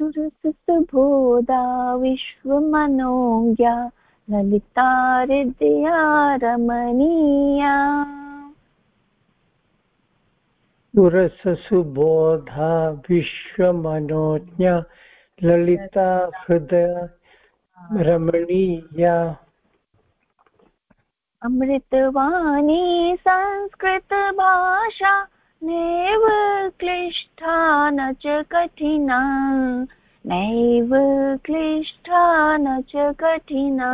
सुरसुबोधा विश्वमनोज्ञा ललिता हृदया रमणीया सुरससुबोधा विश्वमनोज्ञा ललिता हृदय रमणीया अमृतवाणी संस्कृतभाषा नैव क्लिष्टा न च कठिना नैव क्लिष्टा न च कठिना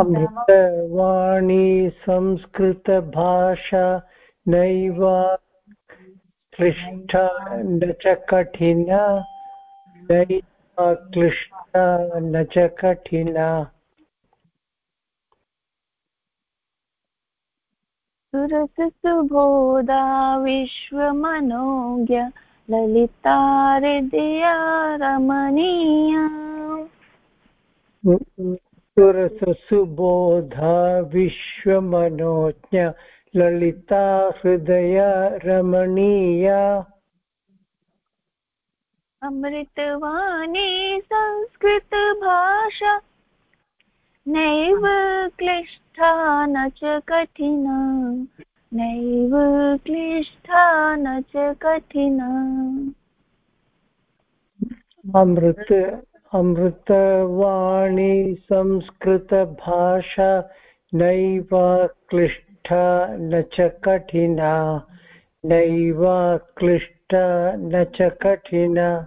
अमृतवाणी संस्कृतभाषा नैव क्लिष्टा न च कठिना नैव क्लिष्टा न च कठिना सुरसुबोधा विश्वमनोज्ञ ललिता हृदया रमणीया सुरसुबोधा विश्वमनोज्ञ ललिता हृदय रमणीया अमृतवाणी संस्कृतभाषा नैव क्लिष्टा न च कठिना। नैव क्लिष्टा न च कठिना। अमृत, अमृतवाणी संस्कृतभाषा नैव क्लिष्टा न च कठिना। नैव क्लिष्टा न च कठिना।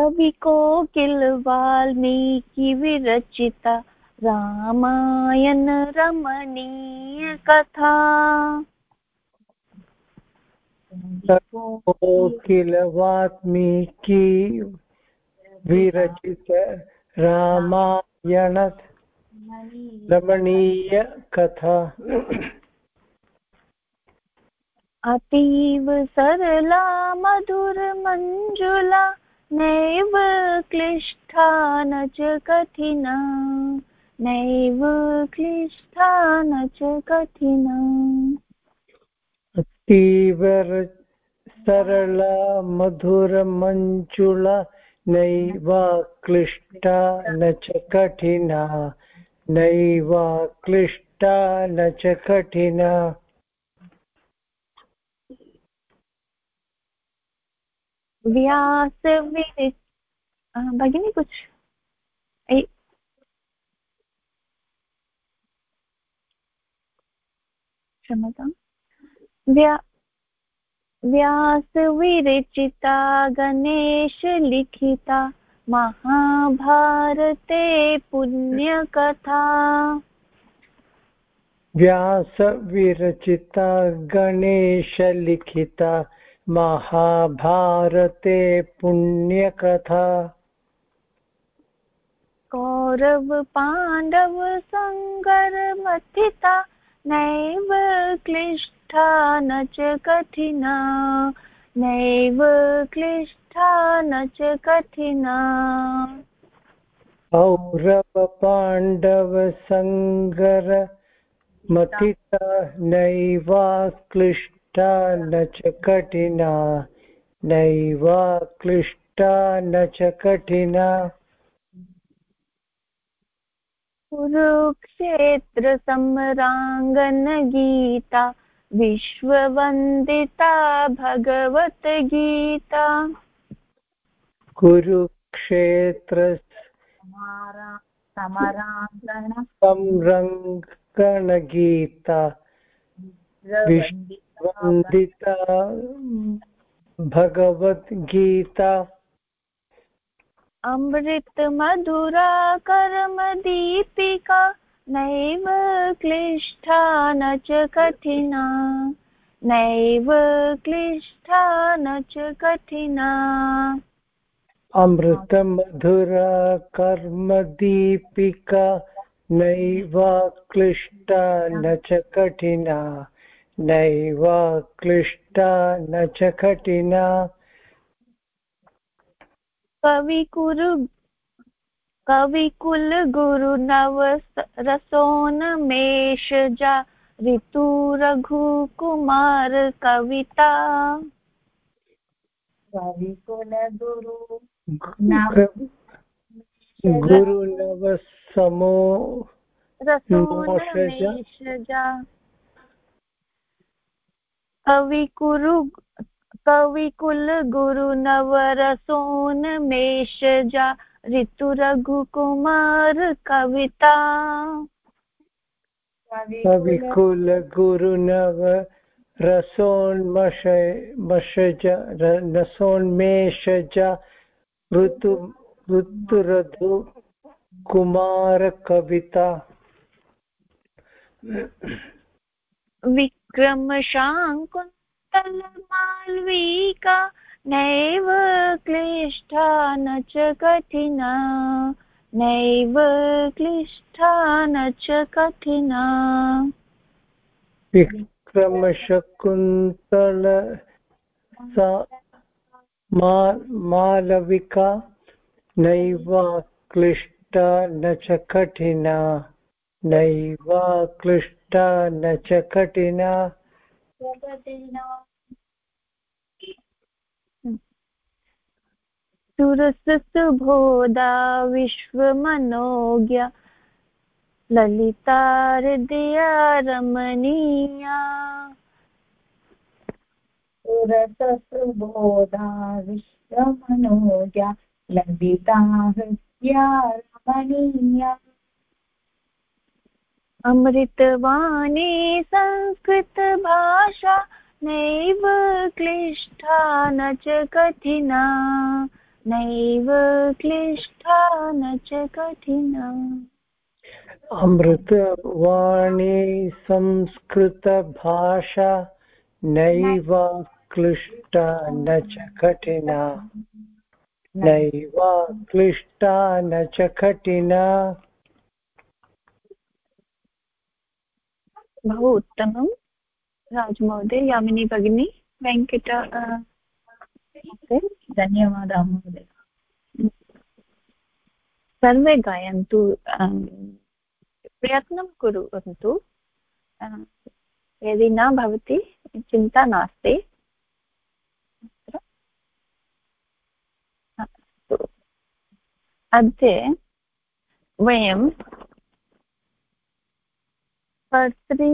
कवि कोकिल वाल्मीकि विरचिता रामायण रमणीय कथा। कोकिल वाल्मीकि विरचित रामायण रमणीय कथा। अतीव सरला मधुर मञ्जुला नैव क्लिष्टा न च कठिना। नैव क्लिष्टा न च कठिना। अतीवर सरला मधुरमञ्जुला नैव क्लिष्टा न च कठिना। नैव क्लिष्टा न च कठिना। व्यास भगिनी कुछ क्षमताम् व्या व्यासविरचिता गणेशलिखिता महाभारते पुण्यकथा व्यासविरचिता गणेशलिखिता महाभारते पुण्यकथा। कौरवपाण्डवसङ्गरमथिता नैव क्लिष्टा न च कठिना। नैव क्लिष्टा न च कठिना। मथिता नैव क्लिष्टा क्लिष्टा न च कठिना नैव क्लिष्टा न च कठिना कुरुक्षेत्रसम्राङ्गनगीता विश्ववन्दिता भगवद्गीता। कुरुक्षेत्र संरङ्गणगीता वन्दिता भगवद्गीता। अमृतमधुरा कर्मदीपिका नैव क्लिष्टा न च कठिना। नैव क्लिष्टा न च कठिना। अमृतमधुरा कर्मदीपिका नैव क्लिष्टा न च कठिना। नैव क्लिष्टा न च कठिना। कविकुरु कविकुलगुरुनव रसोन्मेषजा ऋतु रघुकुमार कविता। कविकुलगुरु गुरुनवसमो रसोनमेषजा कविकुरु कविकुल गुरुनवरसोन्मेषजा ऋतुरघुकुमार कविता। कविकुल गुरुनव रसोन्मषज रसोन्मेषज ऋतु ऋतुरधु कुमार कविता। विक्रमशाङ्कुन्तलमाल्विका नैव क्लिष्टा न च कठिना। नैव क्लिष्टा न च कठिना। विक्रमशकुन्तल मालविका नैव क्लिष्टा न च कठिना। नैव क्लिष्टा न च कठिना सुरसुबोधा विश्वमनोज्ञ। ललिता हृदया रमणीया सुरसुबोधा विश्वमनोज्ञा। ललिता हृदया रमणीया अमृतवाणी संस्कृतभाषा नैव क्लिष्टा न च कठिना, नैव क्लिष्टा न च कठिना। अमृतवाणी संस्कृतभाषा नैव क्लिष्टा न च कठिना, नैव क्लिष्टा न च कठिना। बहु उत्तमं। राजमहोदय यामिनी भगिनी वेङ्कट धन्यवादः महोदय। सर्वे गायन्तु प्रयत्नं कुर्वन्तु यदि न भवति चिन्ता नास्ति। अद्य वयं कर्तरि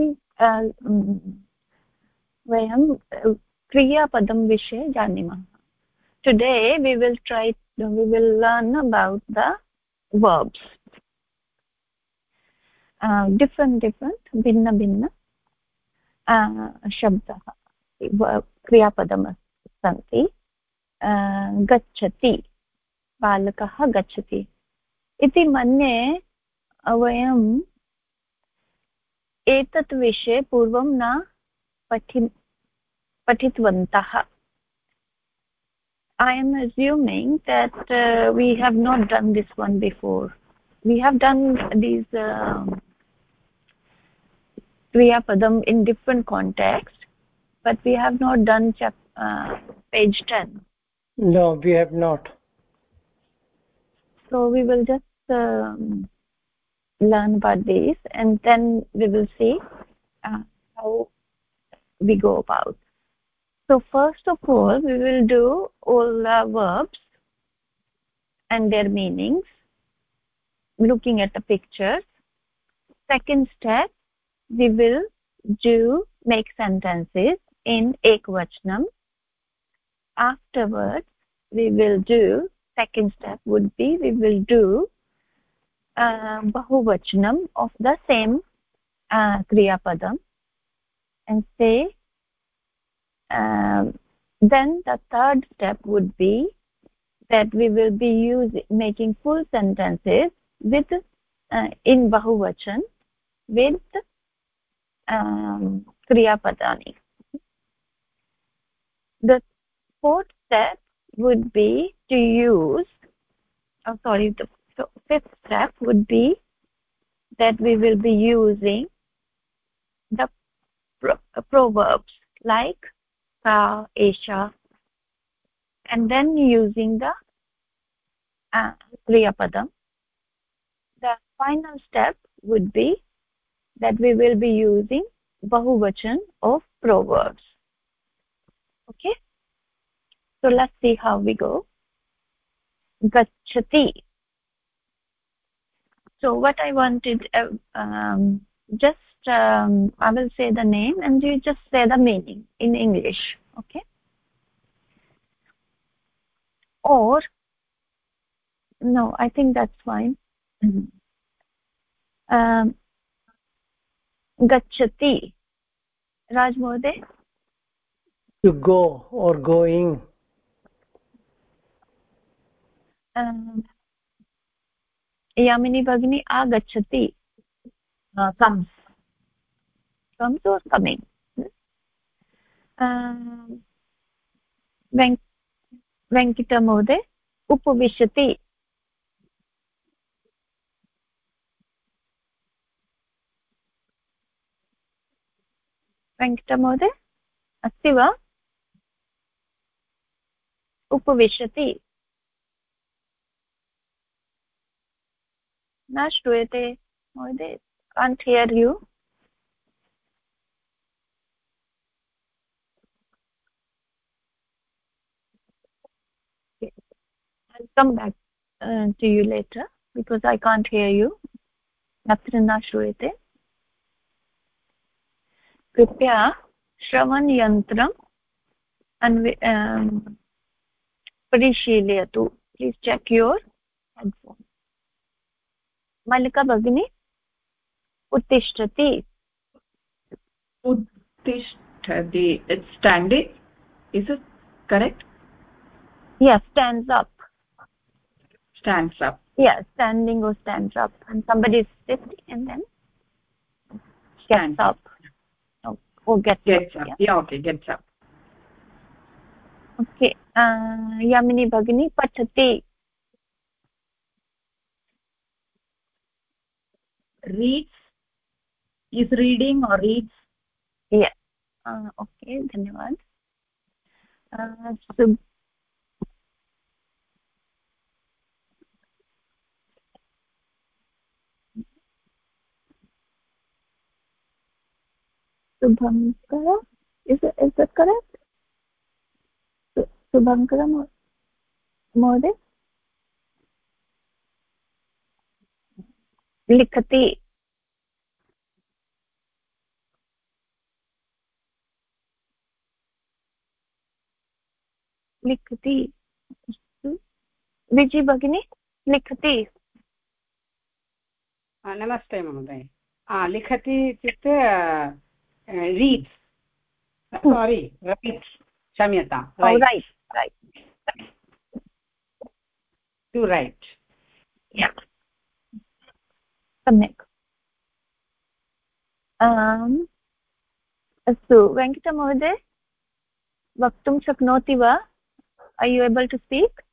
वयं क्रियापदं विषये जानीमः today we will try we will learn about the verbs. Different different भिन्न भिन्न शब्दः क्रियापदम् सन्ति गच्छति बालकः गच्छति इति मन्ये वयं एतत् विषये पूर्वं न पठि पठितवन्तः। I am assuming that we have not done this one before we have done these क्रियापदम् in different contexts but we have not done page ten no we have not so we will just learn about this and then we will see uh, how we go about. So first of all we will do all the verbs and their meanings looking at the pictures. Second step we will do make sentences in ekvachanam. Afterwards we will do second step would be we will do bahuvachanam of the same uh, kriya padam and say then the third step would be that we will be using making full sentences with uh, in bahuvachan with um, kriya padani the fourth step would be to use oh sorry so fifth step would be that we will be using the pro proverbs like ka esha and then using the uh, kriya padam. The final step would be that we will be using bahuvachan of proverbs. Okay? So let's see how we go. Gachati so what i wanted uh, um, just um, i will say the name and you just say the meaning in english okay? Or no i think that's fine. Mm -hmm. um, gachati raj mohoday to go or going. Um, Yamini भगिनी आगच्छति। Comes comes coming वेङ्कटमहोदय उपविशति। वेङ्कटमहोदय अस्ति वा? उपविशति। न श्रूयते महोदय can't hear you I'll come back uh, to you later because I can't hear. अत्र न श्रूयते कृपया श्रवणयन्त्रम् अन्वे परिशीलयतु। Please check your headphone Mallika भगिनी उत्तिष्ठति? उत्तिष्ठति। It's standing is it correct yes stands up stands up yes standing or stands up and somebody is okay Yamini भगिनी पठति reads is reading or reads yeah uh, okay dhanyawad uh, so subhankara is it, is that correct subhankara महोदय लिखति। लिखति। विजि भगिनी लिखति। नमस्ते महोदय। लिखति इत्युक्ते रीड्स् सारि रैट्स् क्षम्यतां रैट् रैट् टु रैट् सम्यक् अस्तु वेङ्कटमहोदय वक्तुं शक्नोति वा I you able to speak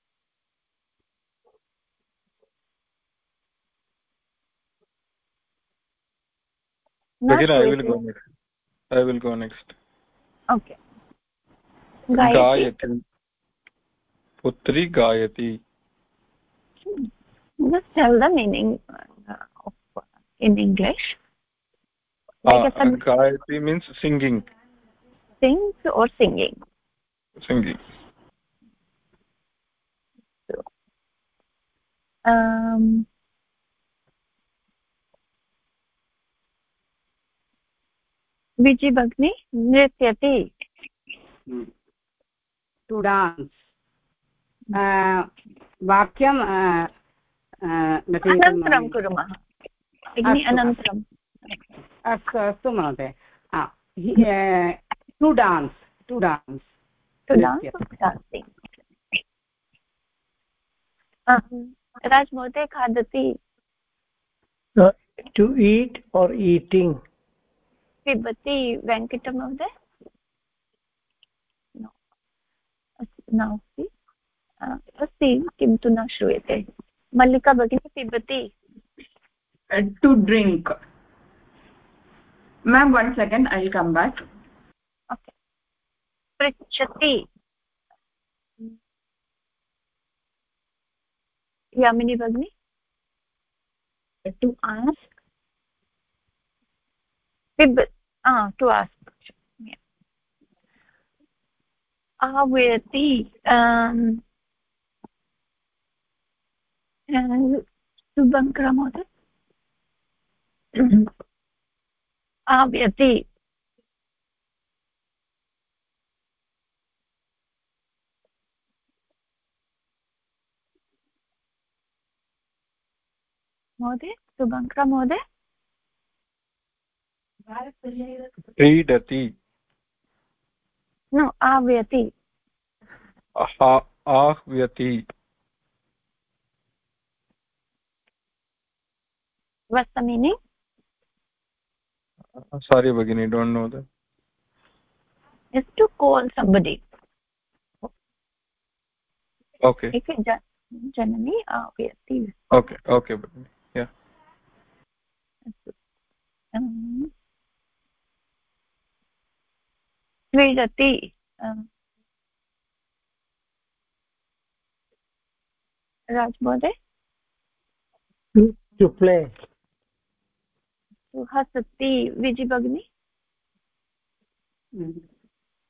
I will go next. Okay. Putri Gayati. Just tell the meaning uh, in English. Like uh, Gayati means singing. Sings or singing? Singing. So, um, Viji भगिनी नृत्यति to dance वाक्यं अनन्तरं कुर्मः अनन्तरम् अस्तु अस्तु महोदय। To dance to dance to dance Raj महोदय खादति। टु ईट् और् ईटिङ्ग् पिबति वेङ्कटमहोदय नास्ति। अस्ति किन्तु न श्रूयते। मल्लिका भगिनी पिबति। To drink ma'am one second I come back okay पृच्छति यामिनी भगिनी to ask पिब ah to ask yeah. आह्वयति शुभङ्कर महोदय आव्यति महोदय शुभङ्कर महोदय क्रीडति न आव्यति आह्व्यति meaning? sorry bagini don't know that is to call somebody okay if janani आव्यति okay okay bagini yeah क्रीडति राज महोदय to Play हसति विजि भगिनि।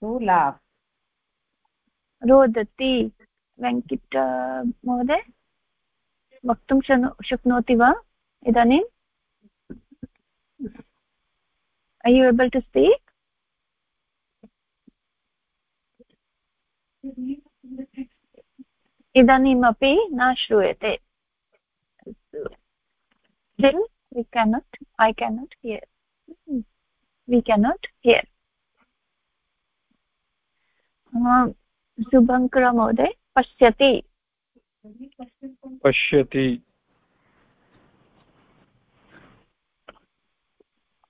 to रोदति वेङ्किट महोदय। वक्तुं शक्नोति वा इदानीम् are you able to speak? इदानीमपि न श्रूयते। We cannot i cannot hear we cannot hear शुभङ्कर महोदय पश्यति पश्यति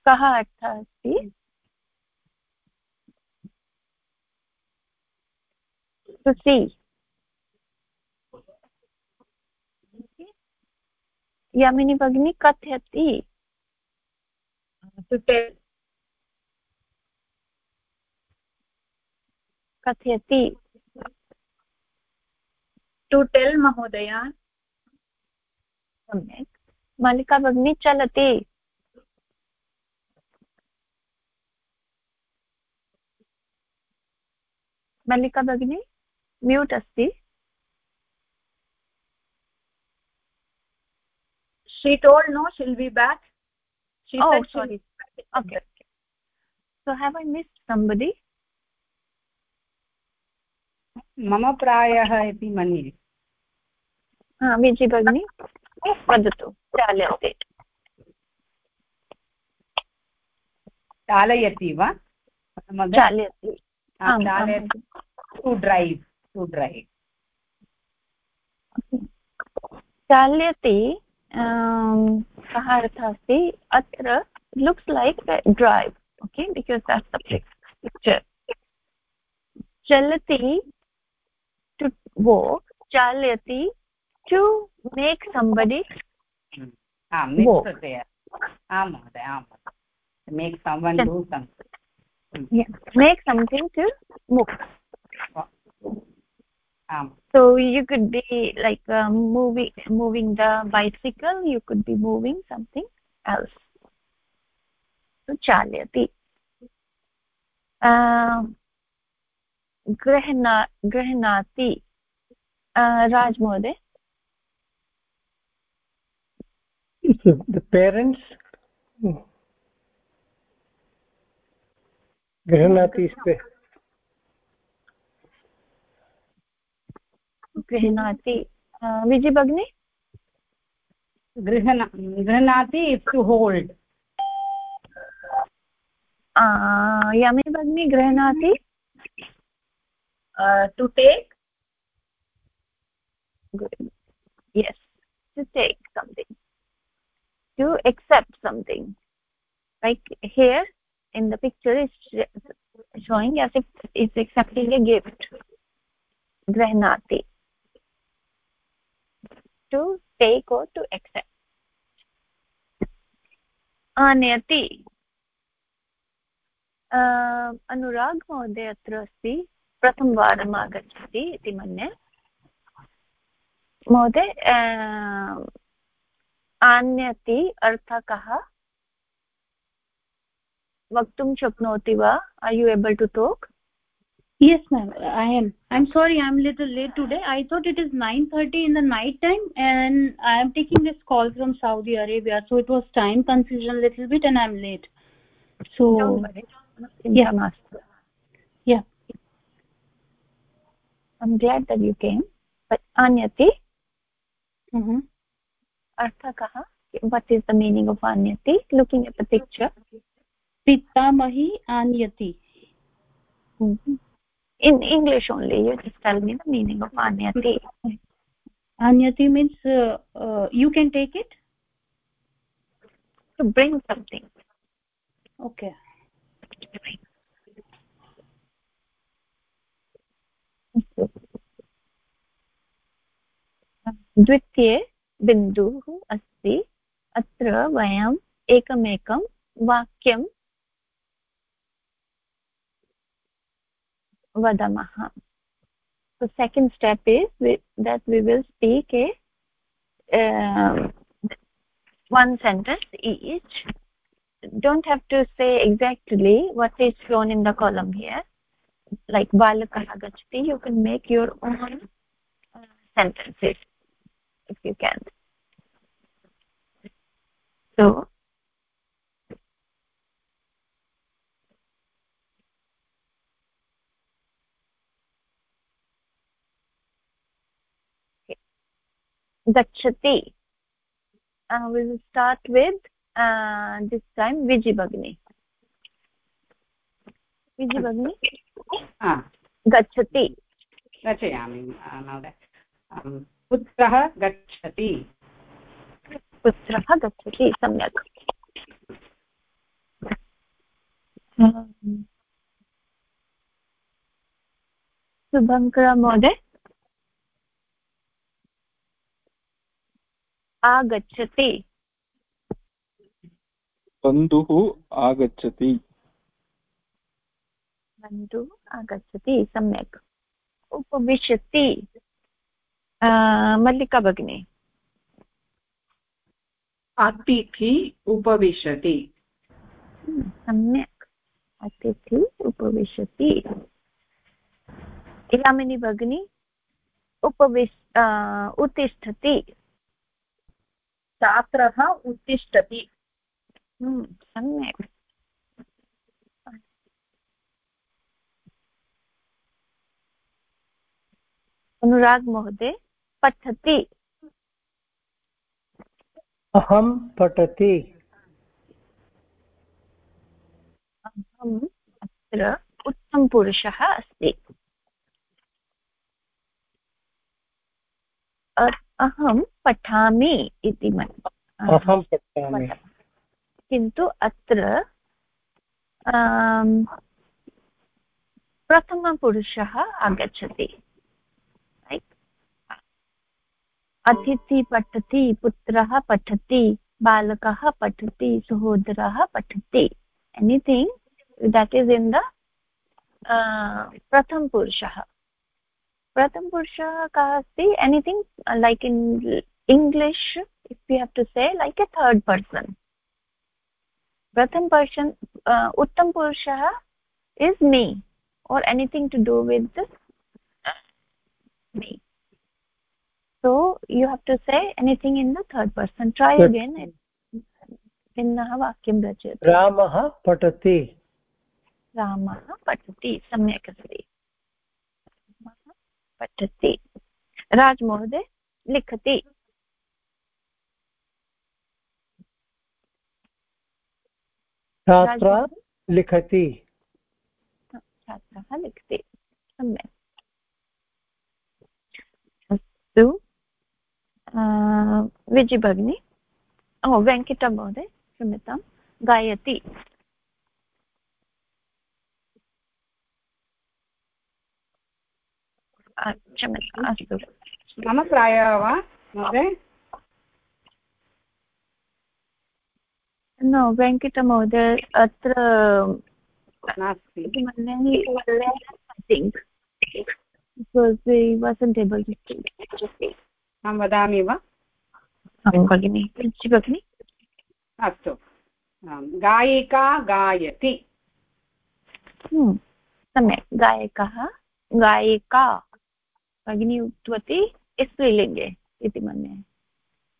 कः अर्थः अस्ति to see यामिनी भगिनी कथयति। कथयति। टु टेल् महोदय। सम्यक्। मल्लिका भगिनी चलति। मल्लिका भगिनी म्यूट् अस्ति। She told no she'll be back she oh said sorry okay so have i missed somebody मम प्रायः इति मन्ये हा विजि भगिनी वदतु चालयते चालयति वा चालयति चालयति टु ड्रैव् टु ड्रैव् चाल्यति कः अर्थः अस्ति अत्र looks like drive okay because that's the picture चलति टु वोक् चालयति टु मेक् सम्बडि आं महोदय आं make someone do something make something to मुक् um, so you could be like uh, moving moving the bicycle you could be moving something else. So chalyati uh, grahna grahnati uh, raj mode the parents. Grahnati is गृह्णाति विजि भगिनि? गृह्णाति to hold यमे भगिनि गृह्णाति to take yes to take something to accept something like here in the picture is showing as if it's accepting a gift. Grahnati to take or to accept. आनयति अनुराग् महोदय अत्र अस्ति प्रथमवारम् आगच्छति इति मन्ये महोदय आनयति अर्थः कः वक्तुं शक्नोति वा are you able to talk yes ma'am i am. I'm sorry i'm a little late today. I thought it is 9:30 in the night time and i am taking this call from saudi arabia so it was time confusion a little bit and i'm late. So yeah. Master. Yeah. I'm glad that you came. But anyati? Mm -hmm. artha kaha? What is the meaning of anyati? Looking at the picture. Pitamahi anyati. Mm -hmm. In english only you just tell me the meaning of anyati anyati means uh, uh, you can take it to bring something okay द्वितीये बिन्दुः अस्ति अत्र वयम् एकमेकं वाक्यं vadamaha. The second step is we, that we will speak a uh, one sentence each. Don't have to say exactly what is shown in the column here. Like balakah gachati you can make your own uh, sentences if you can. So gachati uh, we will start with uh, this time viji bagni viji bagni ah gachati रचयामि पुत्रः गच्छति पुत्रः गच्छति सम्यक् शुभङ्कर महोदय आगच्छति। बन्धुः आगच्छति। बन्धुः आगच्छति सम्यक्। उपविशति। मल्लिका भगिनी। अतिथि उपविशति। हम्म, सम्यक्। अतिथि उपविशति। यामिनी भगिनी उपविश उत्तिष्ठति। छात्रः उत्तिष्ठति। हम्म, सम्यक्। अनुराग महोदय पठति। अहं पठति। अहम् अत्र उत्तमपुरुषः अस्ति अहं पठामि इति अहं पठामि। किन्तु अत्र प्रथमपुरुषः आगच्छति। अतिथि पठति पुत्रः पठति बालकः पठति सहोदरः पठति। Anything that is in the प्रथमपुरुषः। प्रथमपुरुषः कः अस्ति anything like in english if you have to say like a third person pratham person uh, uttam purushah is me or anything to do with this, me so you have to say anything in the third person try yes. again भिन्नः वाक्यं रचयतु रामः पठति रामः पठति सम्यक् अस्ति पठति। राजमहोदय लिखति। छात्रा लिखति। छात्रः लिखति। सम्यक्। अस्तु। विजि भगिनी ओ वेङ्कटमहोदय क्षम्यतां गायति। क्षम्यता अस्तु मम प्रायः वा महोदय? न वेङ्कटमहोदय अत्र नास्ति। अहं वदामि वा? भगिनि भगिनि? अस्तु। गायिका गायति। हम्म, सम्यक्। गायकः गायिका। भगिनी उक्तवती स्त्रीलिङ्गे इति मन्ये।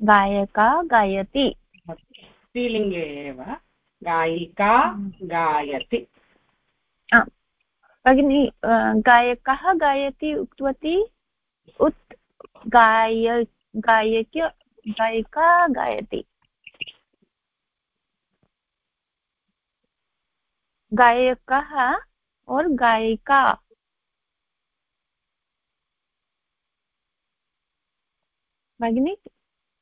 गायका गायति। स्त्रीलिङ्गे एव। गायिका गायति। भगिनी गायकः गायति उक्तवती उत् गाय गायक्य गायिका गायति। गायकः और गायिका। भगिनी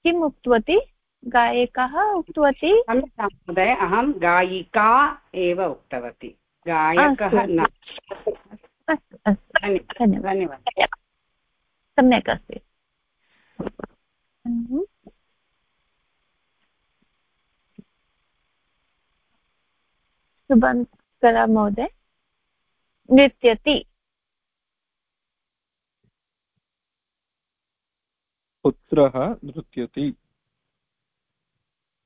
किम् उक्तवती? गायकः उक्तवती? महोदय अहं गायिका एव उक्तवती। गायकः न अस्तु अस्तु धन्यवादः धन्यवादः। सम्यक् अस्ति। हम्म। सुबन्कर महोदय नृत्यति। पुत्रः नृत्यति।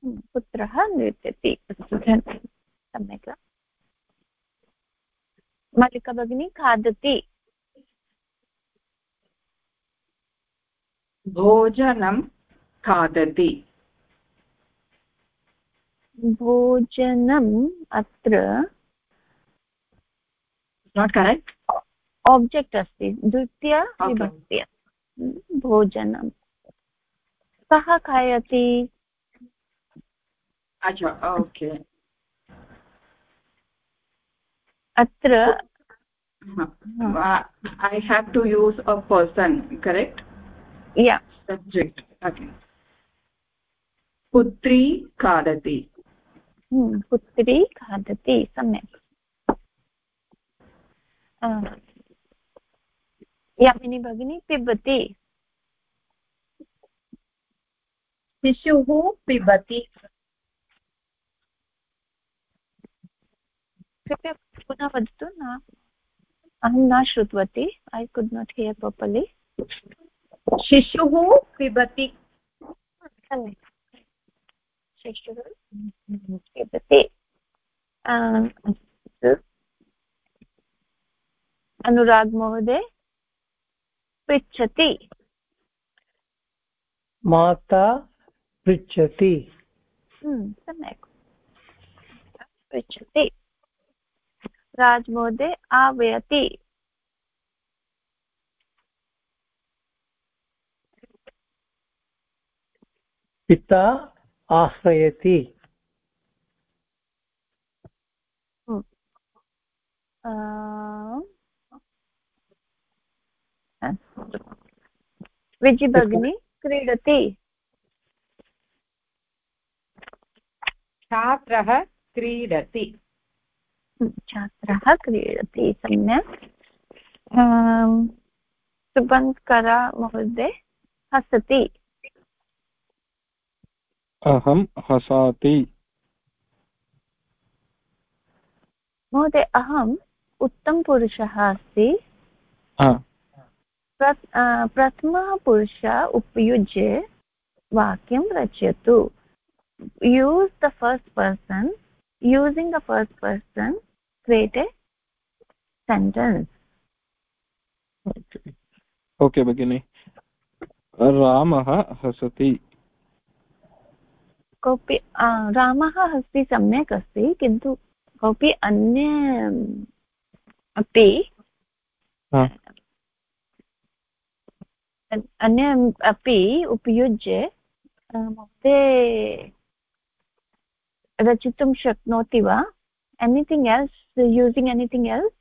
हम्म, पुत्रः नृत्यति। सम्यक् मल्लिका भगिनी खादति। भोजनं खादति। भोजनम् अत्र नाट् करेक्ट् आब्जेक्ट् अस्ति द्वितीय विभक्त्या। भोजनं कः खायति अच्छा ओके. अत्र I have to use a person correct या सब्जेक्ट् ओके पुत्री खादति पुत्री खादति सम्यक्. यामिनी भगिनी पिबति। शिशुः पिबति। कृपया पुनः वदतु न। अहं न श्रुतवती। I could not hear properly शिशुः पिबति। शिशुः पिबति। अनुराग् महोदय, पृच्छति। माता पृच्छति। हम्म, सम्यक्। पृच्छति। राज महोदय आह्वयति। पिता आह्वयति। अस्तु विजि भगिनी क्रीडति। छात्रः क्रीडति। छात्रः क्रीडति सम्यक्। सुबन्करा महोदय हसति। अहं हसाति। महोदय अहम् उत्तमपुरुषः अस्ति। प्रथमः पुरुषः उपयुज्य वाक्यं रचयतु। Use the first person using the first person create a sentence okay भगिनि रामः हसति कोऽपि रामः अस्ति सम्यक् अस्ति किन्तु कोऽपि अन्य अपि अन्य अपि उपयुज्य महोदय रचितुं शक्नोति वा? Anything else using anything else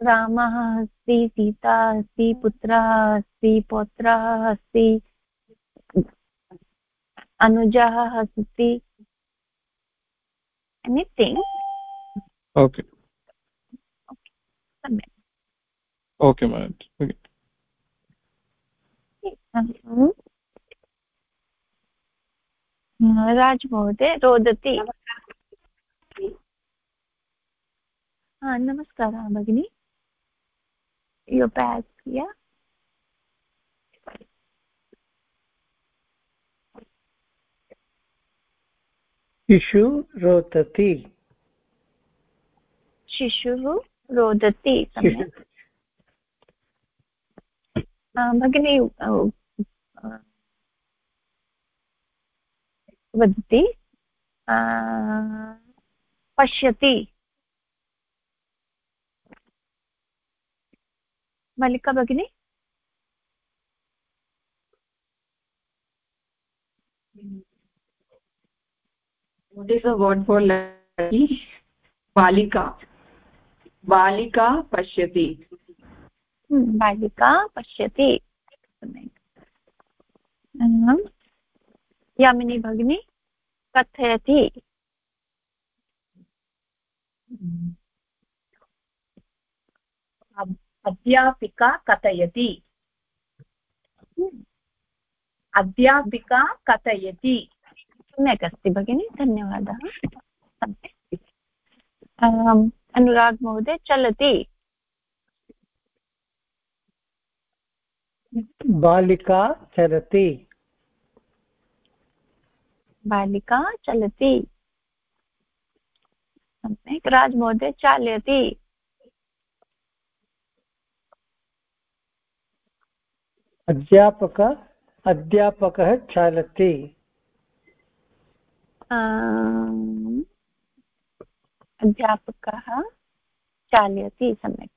रामः अस्ति सीता अस्ति पुत्रः अस्ति पौत्रः अस्ति अनुजः अस्ति एनिथिङ्ग् ओके सम्यक् ओके राज महोदय रोदति। हा नमस्कारः भगिनि यु बेक् या शिशु रोदति। शिशुः रोदति भगिनी वदति पश्यति। मल्लिका भगिनि? बालिका बालिका पश्यति बालिका पश्यति यामिनी भगिनी कथयति। अध्यापिका कथयति। अध्यापिका कथयति। सम्यक् अस्ति भगिनि धन्यवादः। अनुराग् महोदय चलति। बालिका चलति बालिका चलति। सम्यक् राजमहोदय चालयति। अध्यापक अध्यापकः चालति अध्यापकः चालयति सम्यक्।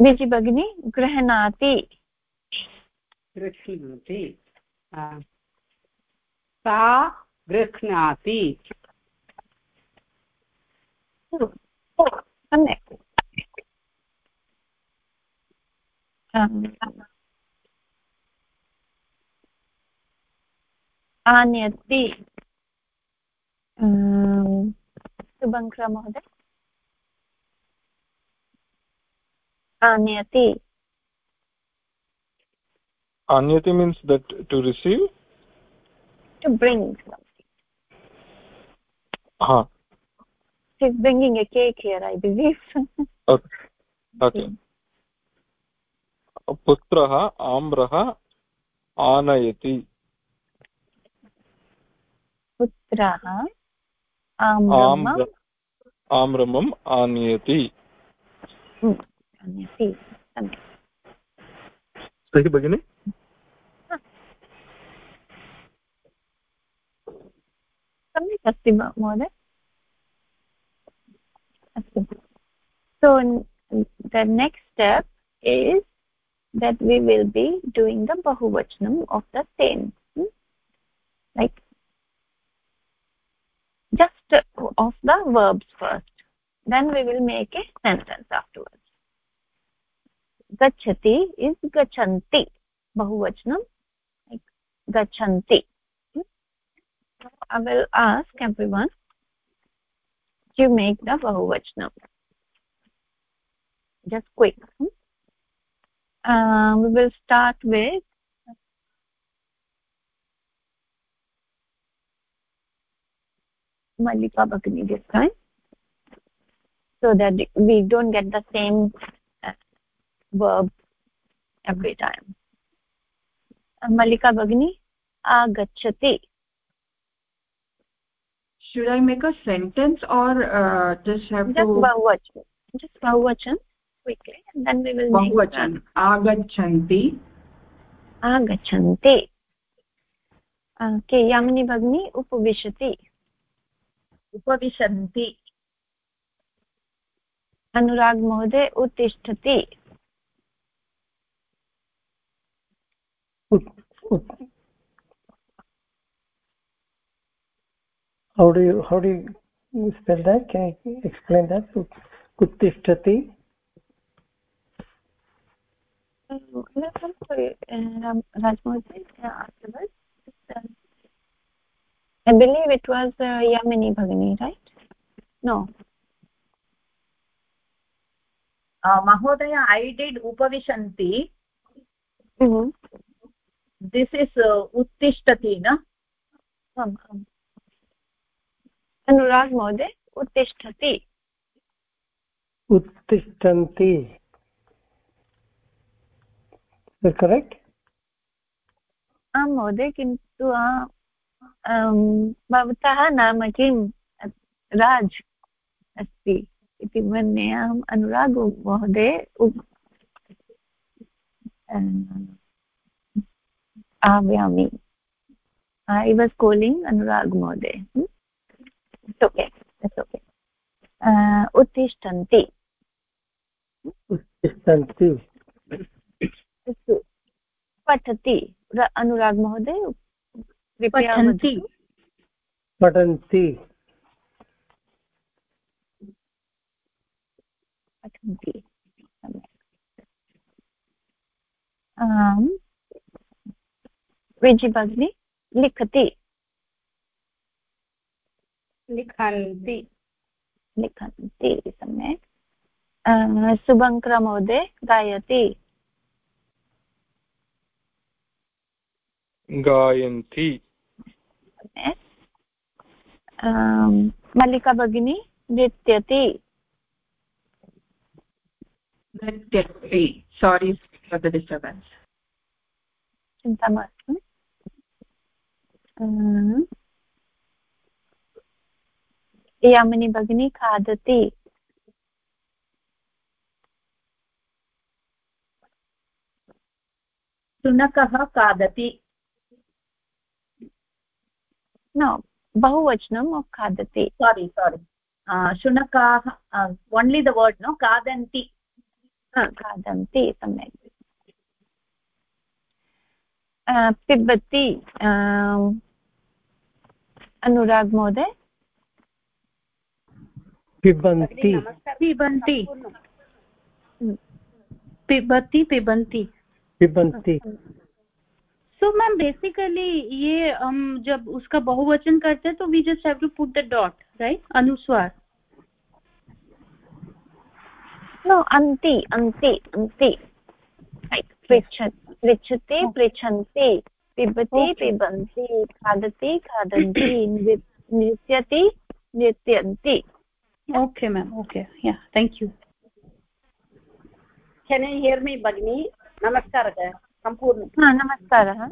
विजि भगिनी गृह्णाति। गृह्णाति। सा गृह्णाति। सम्यक् आनयति शुभङ्कर महोदय। आनयति। आनयति means that to receive? To bring something ha he's bringing a cake here i believe okay okay पुत्रः आम्रः आनयति पुत्रः आम्रमम् आनयति सहि भगिनि सम्यक् अस्ति महोदय अस्तु so the next step is that we will be doing the bahuvachanam of the same hmm? like just of the verbs first then we will make a sentence afterwards gachati is gachanti bahuvachanam like gachanti i will ask everyone to make the bahuvachanam just quick uh, we will start with Malika Bhagini this time so that we don't get the same uh, verb every time. Uh, Malika Bhagini agachati. Should I make a sentence or uh, just have just to... Bahuvachan. Just Bahuvachan quickly and then we will Bahuvachan. Agachanti. Agachanti. Okay, Yamini Bhagini upavishati. उपविशन्ति अनुराग महोदय उत्तिष्ठति how do you how do you spell that can you explain that Rajmohan afterwards I believe it was uh, Yamini Bhagini, right? No. Uh, Mahodaya, I did Upavishanti. Mm -hmm. This is uh, Uttishtati, na? आम् आम् अनुराग महोदय उत्तिष्ठति उत्तिष्ठन्ति correct आं महोदय किन्तु भवतः नाम किं राज् अस्ति इति मन्ये अहम् अनुराग् महोदय आव्यामि ऐ वास् कोलिङ्ग् अनुराग् महोदय ओके ओके उत्तिष्ठन्ति उत्तिष्ठन्ति अस्तु पठति अनुराग् महोदय पठन्ति पठन्ति पठन्ति आम् विजि भगिनी लिखति लिखन्ति। लिखन्ति सम्यक्। सुभङ्क्रमहोदय गायति। गायन्ति। मल्लिका भगिनी नृत्यति। नृत्यति। सारी फर् द डिस्टर्बेन्स् चिन्ता मास्तु। यामिनी भगिनी खादति शुनकः खादति न बहुवचनं खादति सारि सारि शुनकाः ओन्लि द वर्ड् नो खादन्ति खादन्ति सम्यक् पिबति अनुराग् महोदय पिबन्ति। पिबन्ति। पिबति पिबन्ति। पिबन्ति। सो मैम बेसिकली ये हम जब उसका बहुवचन करते हैं तो we just have to put the dot right अनुस्वार। नो अन्ति अन्ति अन्ति पृच्छति पृच्छन्ति। पिबति पिबन्ति। खादति खादन्ति। नृत्यति नृत्यन्ति। Okay ma'am okay yeah thank you can I hear me भगिनी नमस्कारः सम्पूर्ण हा नमस्कारः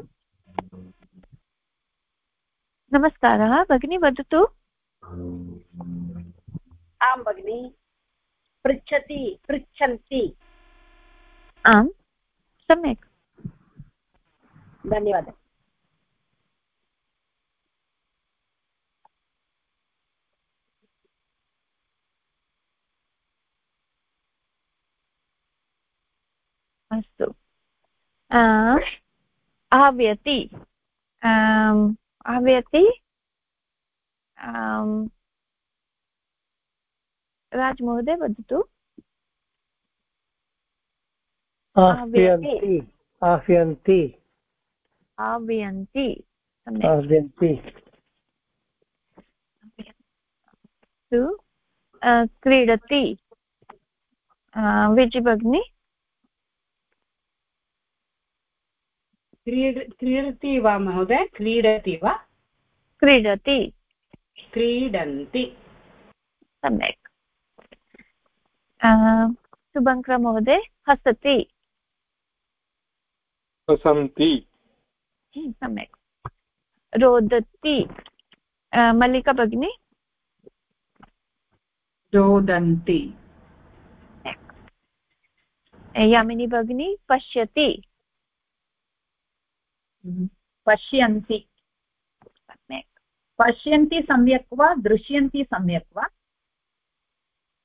नमस्कारः भगिनी वदतु आं भगिनि पृच्छति पृच्छन्ति आम् सम्यक् धन्यवादः अस्तु। आव्यति आव्यति राज महोदय वदतु। आह्वयन्ति आह्वयन्ति। आह्वयन्ति आह्वयन्ति। क्रीडति। विजि क्रीड क्रीडति वा महोदय? क्रीडति वा? क्रीडति। क्रीडन्ति। सम्यक्। सुभङ्कर महोदय हसति। हसन्ति। सम्यक्। रोदति। मल्लिका भगिनी? रोदन्ति। यामिनी भगिनी पश्यति। पश्यन्ति। सम्यक्। पश्यन्ति सम्यक् वा दृश्यन्ति सम्यक् वा?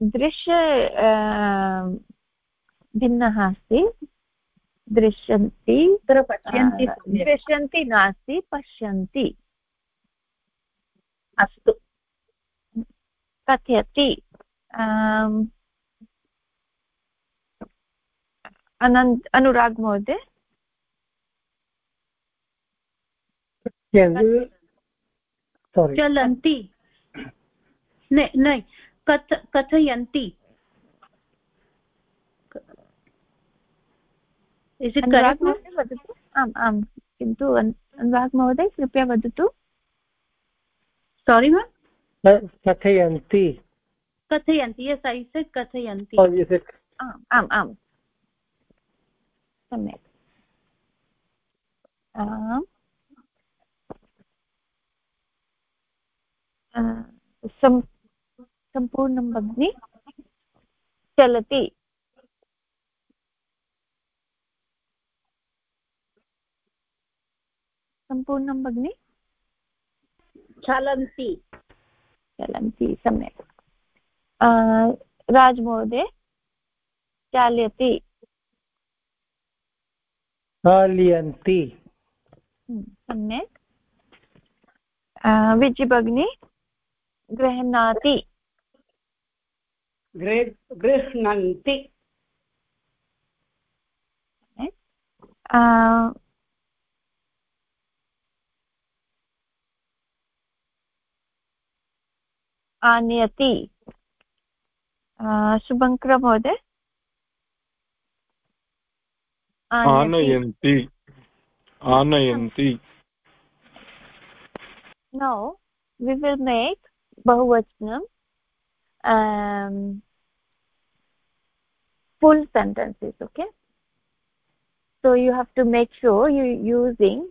दृश्य भिन्नः अस्ति। दृश्यन्ति तत्र पश्यन्ति दृश्यन्ति नास्ति पश्यन्ति। अस्तु। कथयति। अनन्त अनुराग् महोदय। चलन्ति। न कथ कथयन्ति। वदतु। आम् आम्। किन्तु अनुराग् महोदय कृपया वदतु। सोरि मेम् कथयन्ति। कथयन्ति यस् ऐ सेट् कथयन्ति। आम् आम् आम्। सम्यक्। सम्पूर्णं भगिनि चलति। सम्पूर्णं भगिनि चलन्ति। चलन्ति सम्यक्। राजमहोदय चालयति। चालयन्ति। हम्म, सम्यक्। विजि भगिनी गृह्णाति। गृह्णन्ति। आनयति। शुभङ्कर महोदय आनयन्ति। आनयन्ति। Now we will make um, full sentences okay? So you have to make sure you using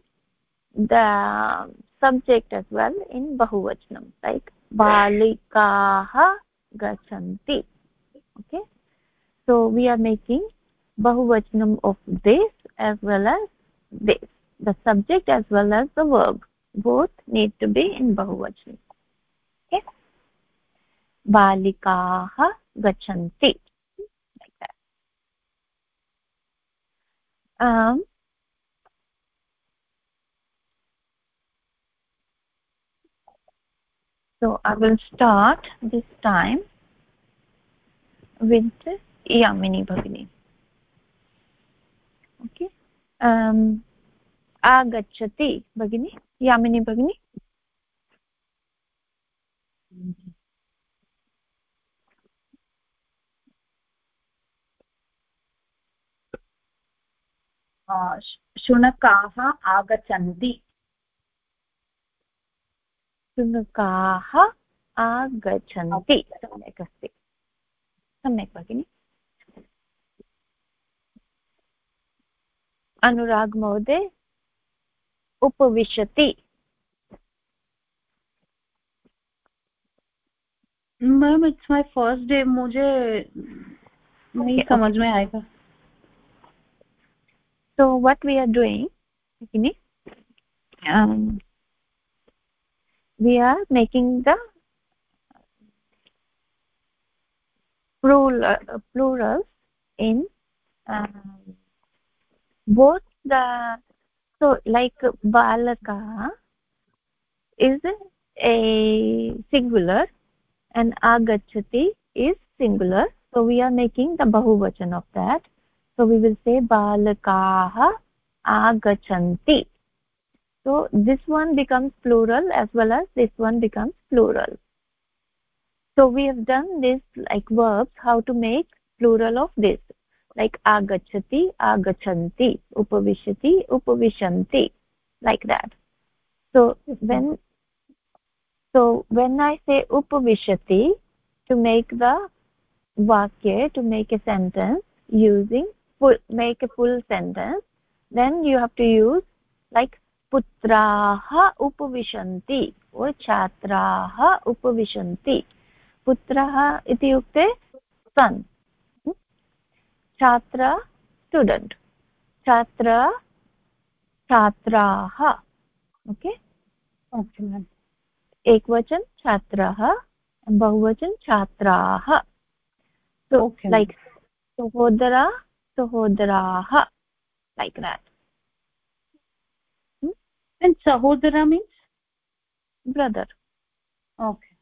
the subject as well in bahuvachanam like balikaah gachanti okay? So we are making bahuvachanam of this as well as this the subject as well as the verb both need to be in bahuvachanam okay balikaah gachanti like that um so i will start this time with yamini bhagini okay um agachati bhagini yamini bhagini शुनकाः आगच्छन्ति। शुनकाः आगच्छन्ति। सम्यक् अस्ति। सम्यक् भगिनि। अनुराग् महोदय उपविशति। Ma'am it's my first day मुझे नहीं okay, समझ okay. में आएगा। So what we are doing we are making the plurals in both the so like बालका is a singular and agachati is singular. So we are making the bahuvachan of that. So we will say balakaah agachanti. So this one becomes plural as well as this one becomes plural. So we have done this like verbs how to make plural of this. Like agachati agachanti upavishati upavishanti like that. So mm-hmm. when so when i say upavishati to make the vakya to make a sentence using full make a full sentence then you have to use like putraah upavishanti or chhatraah upavishanti putrah ityukte son छात्र student छात्र छात्राः okay एकवचन छात्राः बहुवचन छात्राः so okay. like sahodara sahodaraah like that hmm? and sahodara means brother okay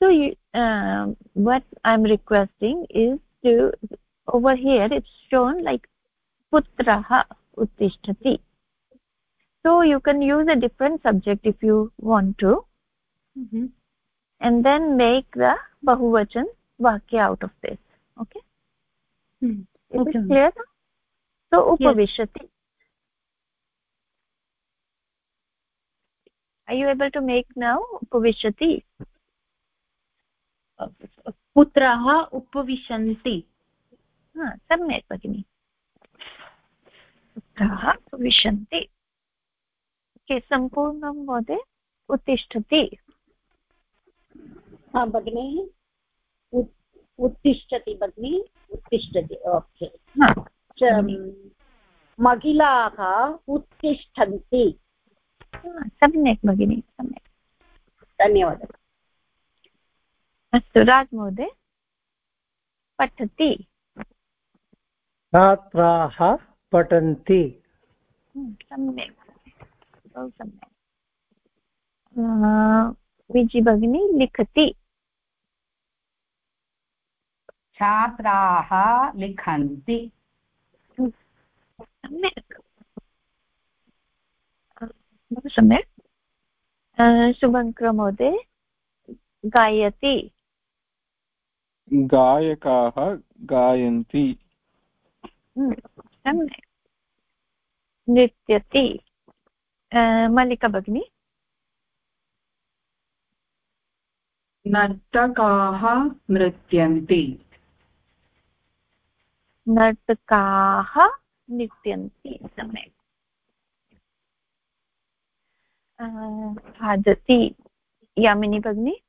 so you, uh, what i'm requesting is to over here it's shown like putrah uttishtati so you can use a different subject if you want to mm -hmm. and then make the bahuvachan vakya out of this okay mm hmm. is okay. it clear so upavishati yes. are you able to make now upavishati पुत्राः उपविशन्ति सम्यक् भगिनि पुत्राः उपविशन्ति सम्पूर्णं महोदय उत्तिष्ठति। भगिनी। उत्तिष्ठति भगिनी उत्तिष्ठति ओके। महिलाः उत्तिष्ठन्ति। सम्यक् भगिनि सम्यक्। धन्यवादः। अस्तु राज महोदय पठति। छात्राः पठन्ति। सम्यक्। बहु सम्यक् विजि भगिनी लिखति। छात्राः लिखन्ति। सम्यक्। बहु सम्यक्। शुभङ्कर गायति। गायकाः गायन्ति। हम्म, सम्यक्। नृत्यति। मल्लिका भगिनी। नर्तकाः नृत्यन्ति। नर्तकाः नृत्यन्ति सम्यक्। खादति यामिनी भगिनी।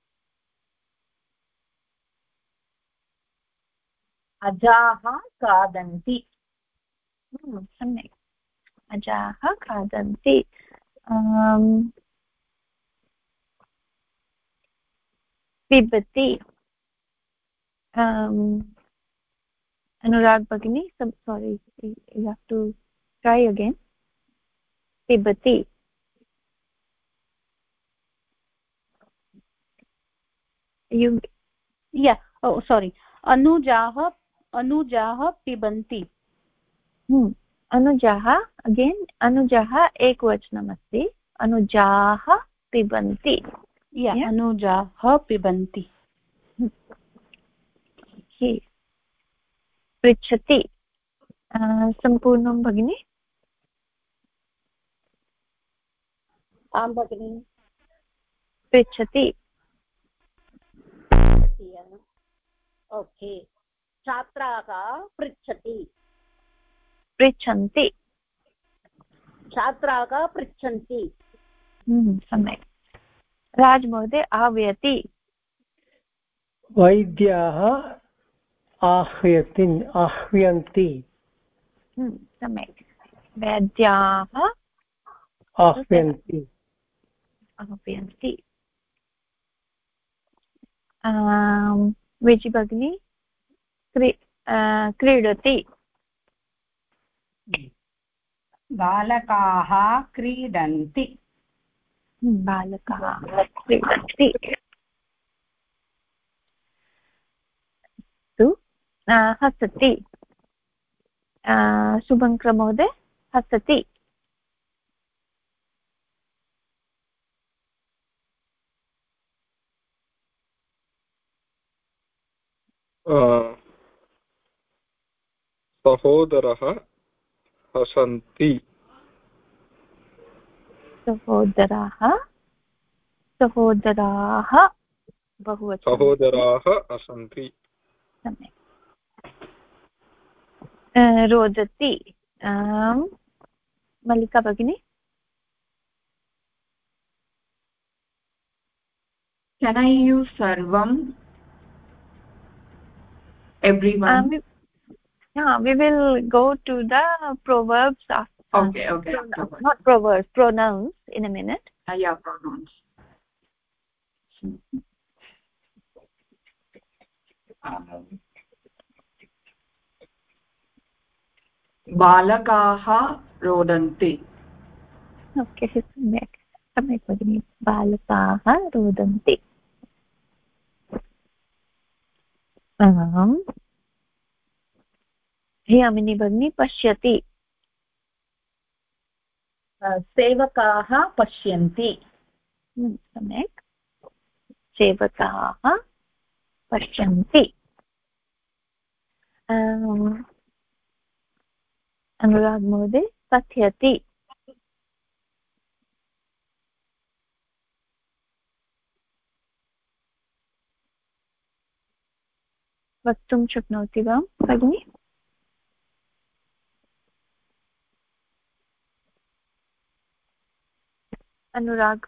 अजाः खादन्ति। हम्म, सम्यक्। अजाः खादन्ति। पिबति अनुराग भगिनी sorry you to try again पिबति you, yeah oh sorry. Anujaah अनुजाः पिबन्ति अनुजाः अगेन् अनुजाः एकवचनमस्ति। अनुजाः पिबन्ति। अनुजाः पिबन्ति। पृच्छति। सम्पूर्णं भगिनि? आं भगिनि। पृच्छति। ओके छात्राः पृच्छति। पृच्छन्ति। छात्राः पृच्छन्ति। हम्म, सम्यक्। राजमहोदय आह्वयति। वैद्याः आह्वयति आह्वयन्ति। हम्म, सम्यक्। वैद्याः आह्वयन्ति। आह्वयन्ति। विजि भगिनी क्री क्रीडति। बालकाः क्रीडन्ति। बालकाः क्रीडन्ति। अस्तु हसति। शुभङ्करमहोदय हसति। सहोदरः हसन्ति सहोदराः सहोदराः बहुवचनं। सहोदराः हसन्ति सम्यक्। रोदति। मल्लिका भगिनी? Can i use sarvam? Everyone? um, yeah we will go to the proverbs after, okay okay pronouns, not proverbs pronouns in a minute uh, yeah pronouns बालकाः रोदन्ति ओके सम्यक् सम्यक् भगिनि बालकाः रोदन्ति आम् यामिनी भगिनी पश्यति। सेवकाः पश्यन्ति। हम्म, सम्यक्। सेवकाः पश्यन्ति। अनुराग् महोदय कथयति? वक्तुं शक्नोति वा भगिनि? अनुराग्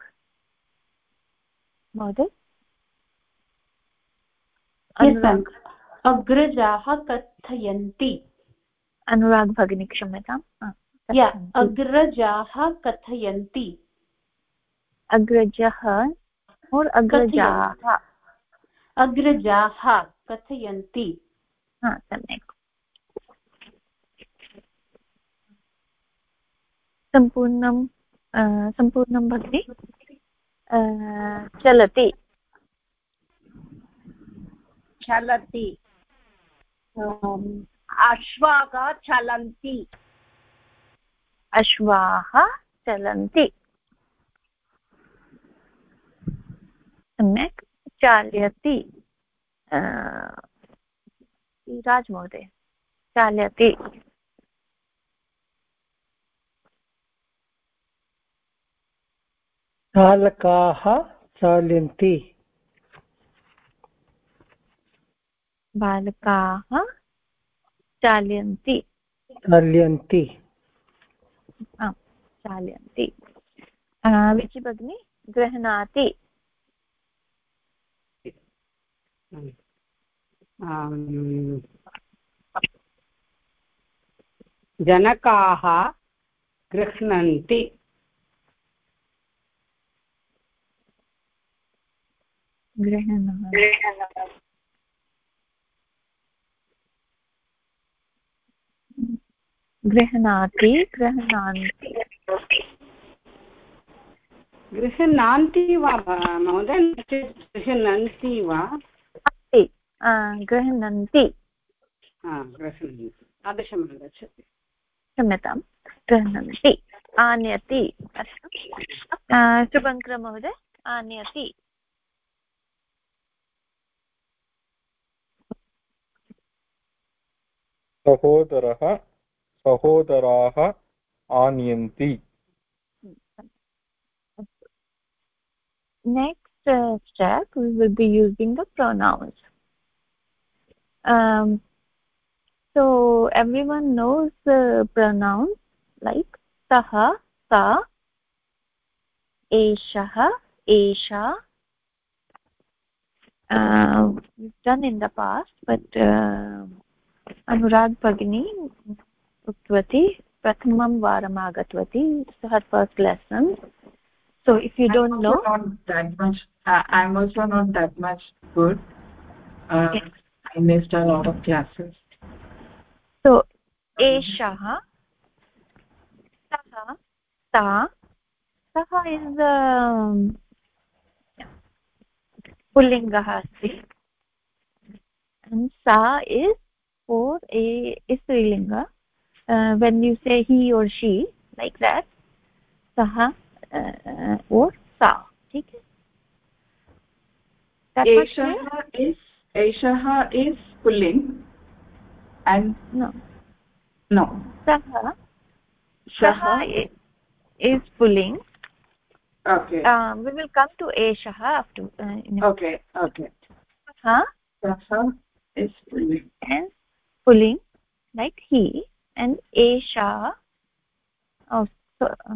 महोदय? अग्रजाः कथयन्ति। अनुराग् भगिनी क्षम्यताम् अग्रजाः कथयन्ति। अग्रजः और अग्रजाः। अग्रजाः कथयन्ति। सम्यक्। सम्पूर्णं सम्पूर्णं भगिनि चलति। चलति। अश्वाः चलन्ति। अश्वाः चलन्ति। सम्यक् चालयति। राजमहोदय चालयति। चालकाः चालयन्ति। बालकाः चालयन्ति। चालयन्ति। आम् चालयन्ति। विचि भगिनी गृह्णाति जनकाः गृह्णन्ति गृह्णाति गृह्णाति गृह्णान्ति गृह्णान्ति वा महोदय? गृह्णन्ति वा? अस्ति। गृह्णन्ति गृह्णन्ति आगच्छति। क्षम्यतां। गृह्णन्ति आनयति। अस्तु। शुभङ्कर महोदय। आनयति। सहोदरः सहोदराः आनयन्ति next uh, step we will be using the pronouns um, so everyone knows the pronouns like saha sa eshah esha uh, we've done in the past but uh, अनुराग भगिनी उक्तवती प्रथमं वारम् आगतवती सः first lesson so if you don't know so एषः सः सा सः इस् um, पुल्लिङ्गः अस्ति। सा is For a is uh, when you say he or she like that saha uh, uh or sa theek hai eshah is eshah is pulling and no. No. Saha. Saha is, is pulling. Okay. Um, we will come to eshah after uh, okay okay. Ha saha is pulling. And pulling like he and esha oh so uh,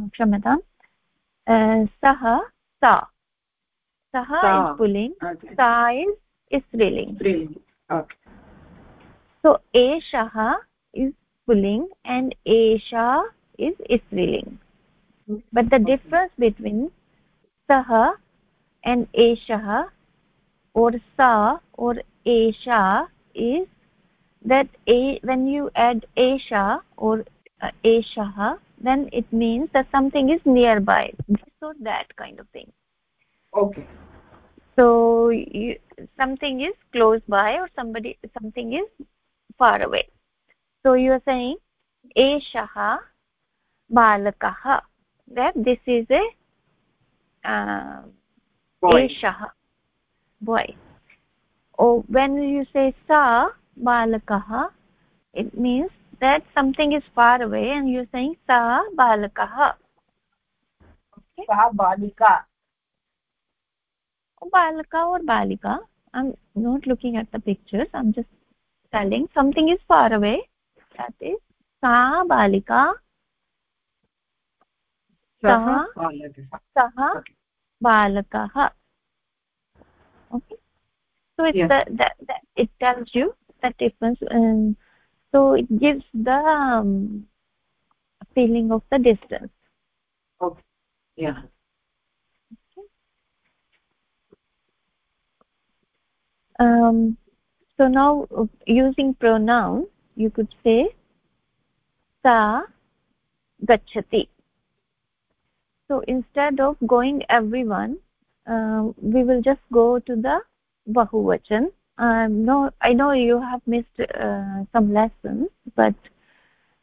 uh, saha sa. Saha sa. is pulling okay. sa is is thrilling thrilling okay. So esha is pulling and esha is is isrilling but the difference between saha and esha or sa or esha is that a when you add esha or uh, eshah then it means that something is nearby. So that kind of thing. Okay. So you, something is close by or somebody something is far away. So you are saying eshah balakah that this is a uh, boy. eshah boy. Oh when you say sa balakah it means that something is far away and you're saying sa balakah okay sa balika oh, balaka or balika i'm not looking at the pictures i'm just telling something is far away that is sa balika सः सः बालकः so it's yeah. the, that, that it tells you the difference and so it gives the um, feeling of the distance. Okay yeah. Um so now using pronoun you could say sa gachati so instead of going everyone uh, we will just go to the bahuvachan um, no i know you have missed uh, some lessons but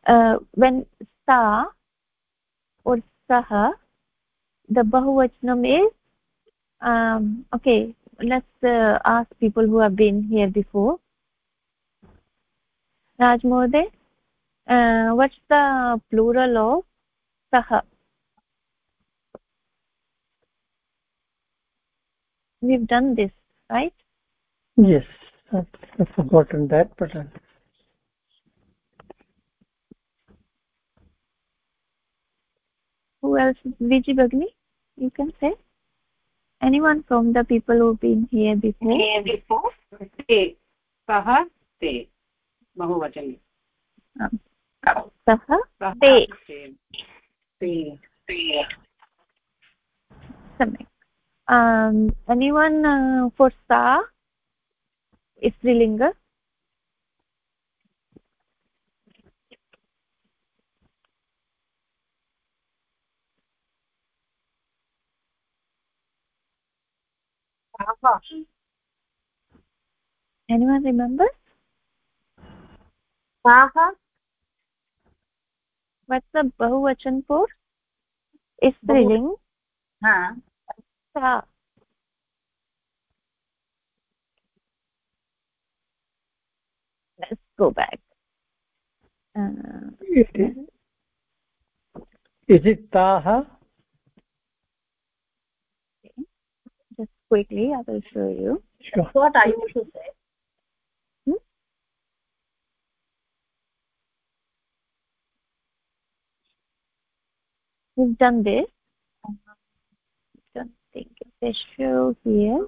uh, when sa or saha the bahuvachanam is um, okay let's uh, ask people who have been here before. Raj uh, what's the plural of saha? We've done this right yes i've forgotten that but uh, who else viji bagni you can say anyone from the people who've been here before here before te saha te bahuvachane सः ते सम्यक् anyone four सा स्त्रीलिङ्ग anyone remembers saha what's the bahuvachan for striling ha go back. Uh, is it taha? Just quickly i will show you. Sure. what i used to say. We've done this. I don't think it's a show here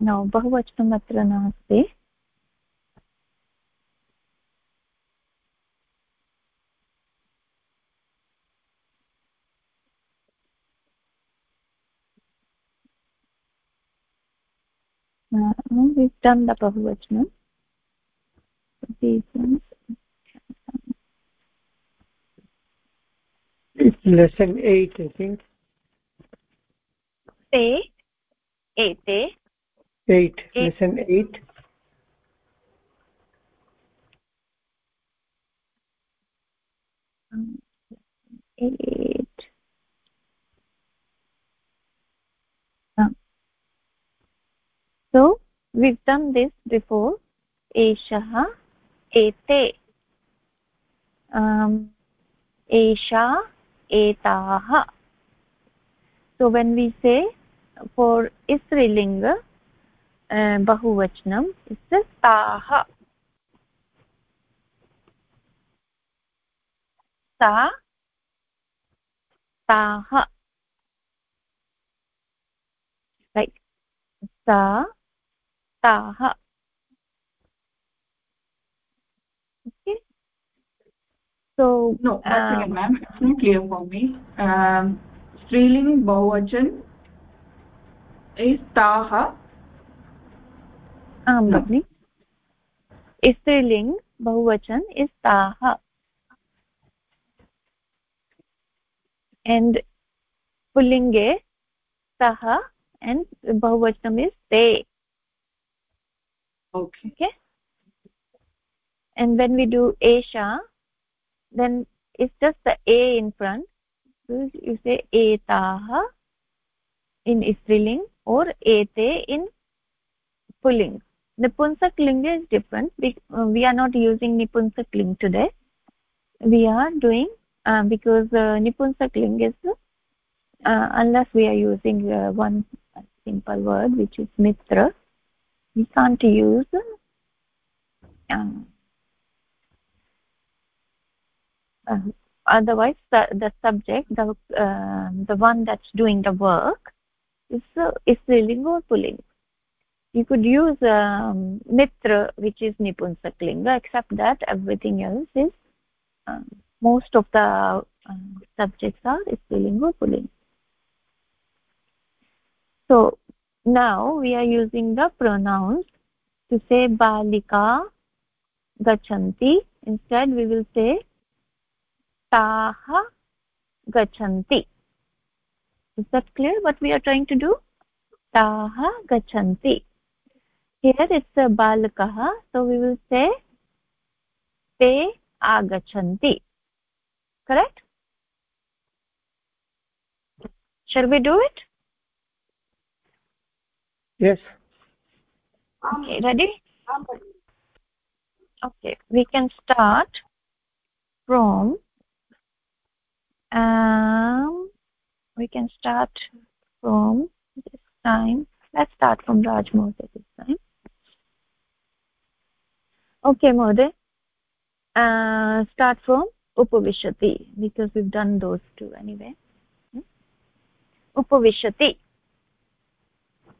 न बहुवचनम् अत्र नास्ति बहुवचनम् It's lesson 8, I think. Te ete 8 lesson 8 um, 8 um, so we've done this before eshah ete um esha etaah so when we say for strilinga uh, bahuvachanam सा ताः right सा ताः okay so no once um, again ma'am it's not clear for me um striling bahuvachan ताः आं भगिनि। स्त्रीलिङ्ग् बहुवचन इस्ताः and पुल्लिङ्गे स्तः एण्ड् बहुवचनम् इस् ते। Okay and when we do एषा then is just a in front एताः। In striling or ete in pulling. Nipunsak linga is different. We, uh, we are not using nipunsak ling today. We are doing uh, because uh, nipunsak ling is uh, unless we are using uh, one simple word which is mitra we can't use uh, uh, otherwise the, the subject the uh, the one that's doing the work is uh, is striling or pulling you could use um, mitra which is nipunsaklinga except that everything else is uh, most of the uh, subjects are striling or pulling so now we are using the pronouns to say balika gachanti. Instead we will say taha gachanti is that clear what we are trying to do? Taha gachanti. Here it's a balakah so we will say te agachanti. Correct? Shall we do it? Yes. Okay ready? Okay we can start from um we can start from this time let's start from raj Mohdey this time okay Mohdey uh, start from upavishati because we've done those two anyway hmm? upavishati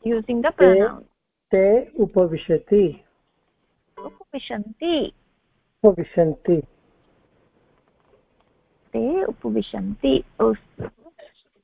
using the pronoun te upavishati उपविशन्ति उपविशन्ति ते उपविशन्ति अस्तु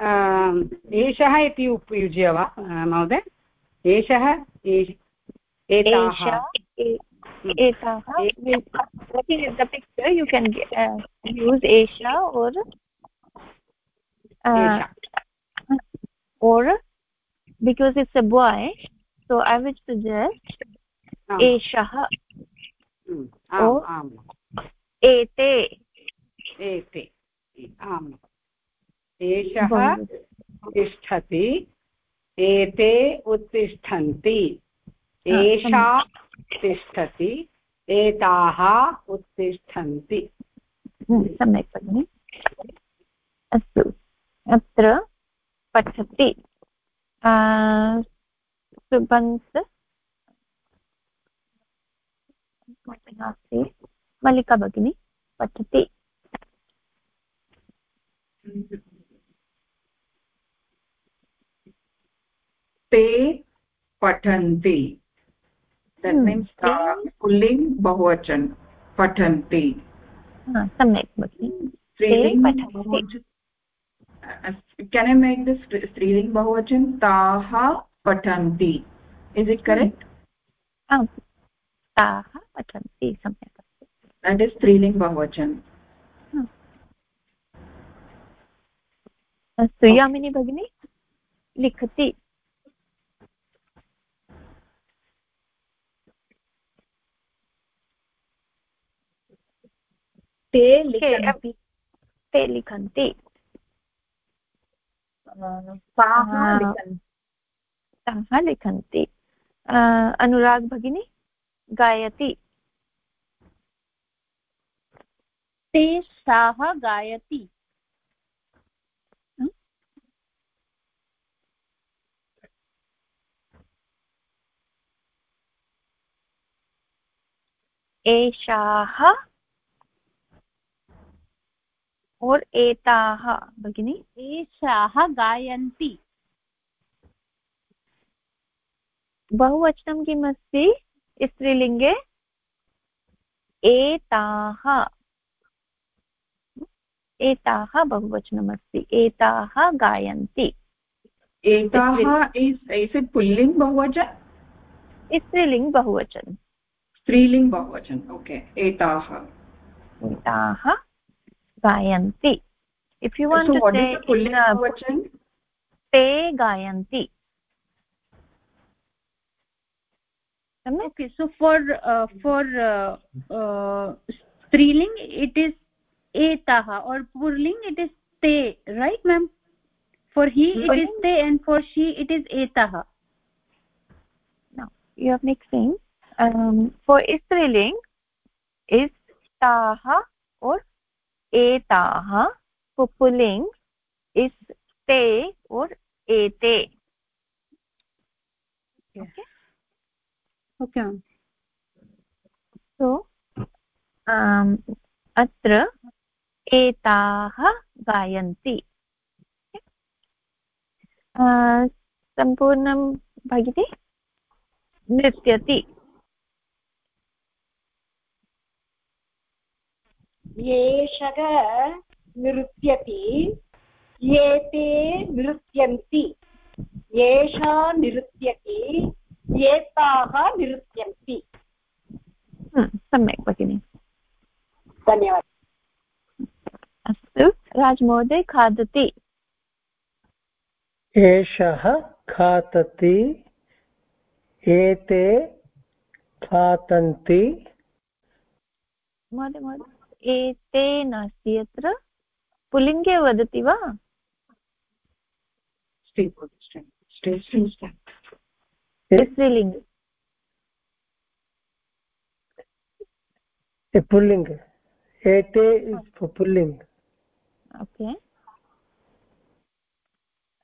एषः इति उपयुज्य वा महोदय एषः uh, or uh, because it's a boy so i would suggest उम्, आम्, ओ- आम् एते एते आम् एषः तिष्ठति एते उत्तिष्ठन्ति। एषा तिष्ठति एताः उत्तिष्ठन्ति। सम्यक् भगिनि। अस्तु अत्र पठति। सुबन्त् नास्ति मल्लिका भगिनी पठति। ते पठन्ति। That means hmm. पुल्लिङ्ग् बहुवचनं पठन्ति। हाँ, सम्यक् केन् ऐ मेक् दिस् स्त्रीलिङ्ग् बहुवचनं? ताः पठन्ति। इस् इट् करेक्ट् ताः पठन्ति सम्यक् देट् इस् स्त्रीलिङ्ग् बहुवचनं। hmm. अस्तु यामिनी भगिनी लिखति। ते लिखन्ति। ते लिखन्ति। ताः लिखन्ति। अनुराग भगिनी गायति। ते साः गायति। एषाः और एताः भगिनी? एषाः गायन्ति। बहुवचनं किम् अस्ति स्त्रीलिङ्गे? एताः। एताः बहुवचनमस्ति। एताः गायन्ति। it pulling स्त्रीलिङ्ग् बहुवचनं। स्त्रीलिङ्ग bahuvachan okay etaha एताः। गायन्ति if you want so to what say is the pulling ते गायन्ति okay so for uh, for uh, uh, striling it is etah or purling it is te right ma'am for he it is te and for she it is etah no you are mixing um, for striling is taha or एताः पुपुलिङ्ग् is ते और् एते। सो तो, अत्र एताः गायन्ति। सम्पूर्णं भगिनी नृत्यति। एषः नृत्यति एते नृत्यन्ति एषा नृत्यति एताः नृत्यन्ति सम्यक् भगिनि। धन्यवादः। अस्तु राजमहोदय खादति। एषः खादति एते खादन्ति। महोदय महोदय। एते नास्ति अत्र पुल्लिङ्गे वदति वा? स्त्रीलिङ्गे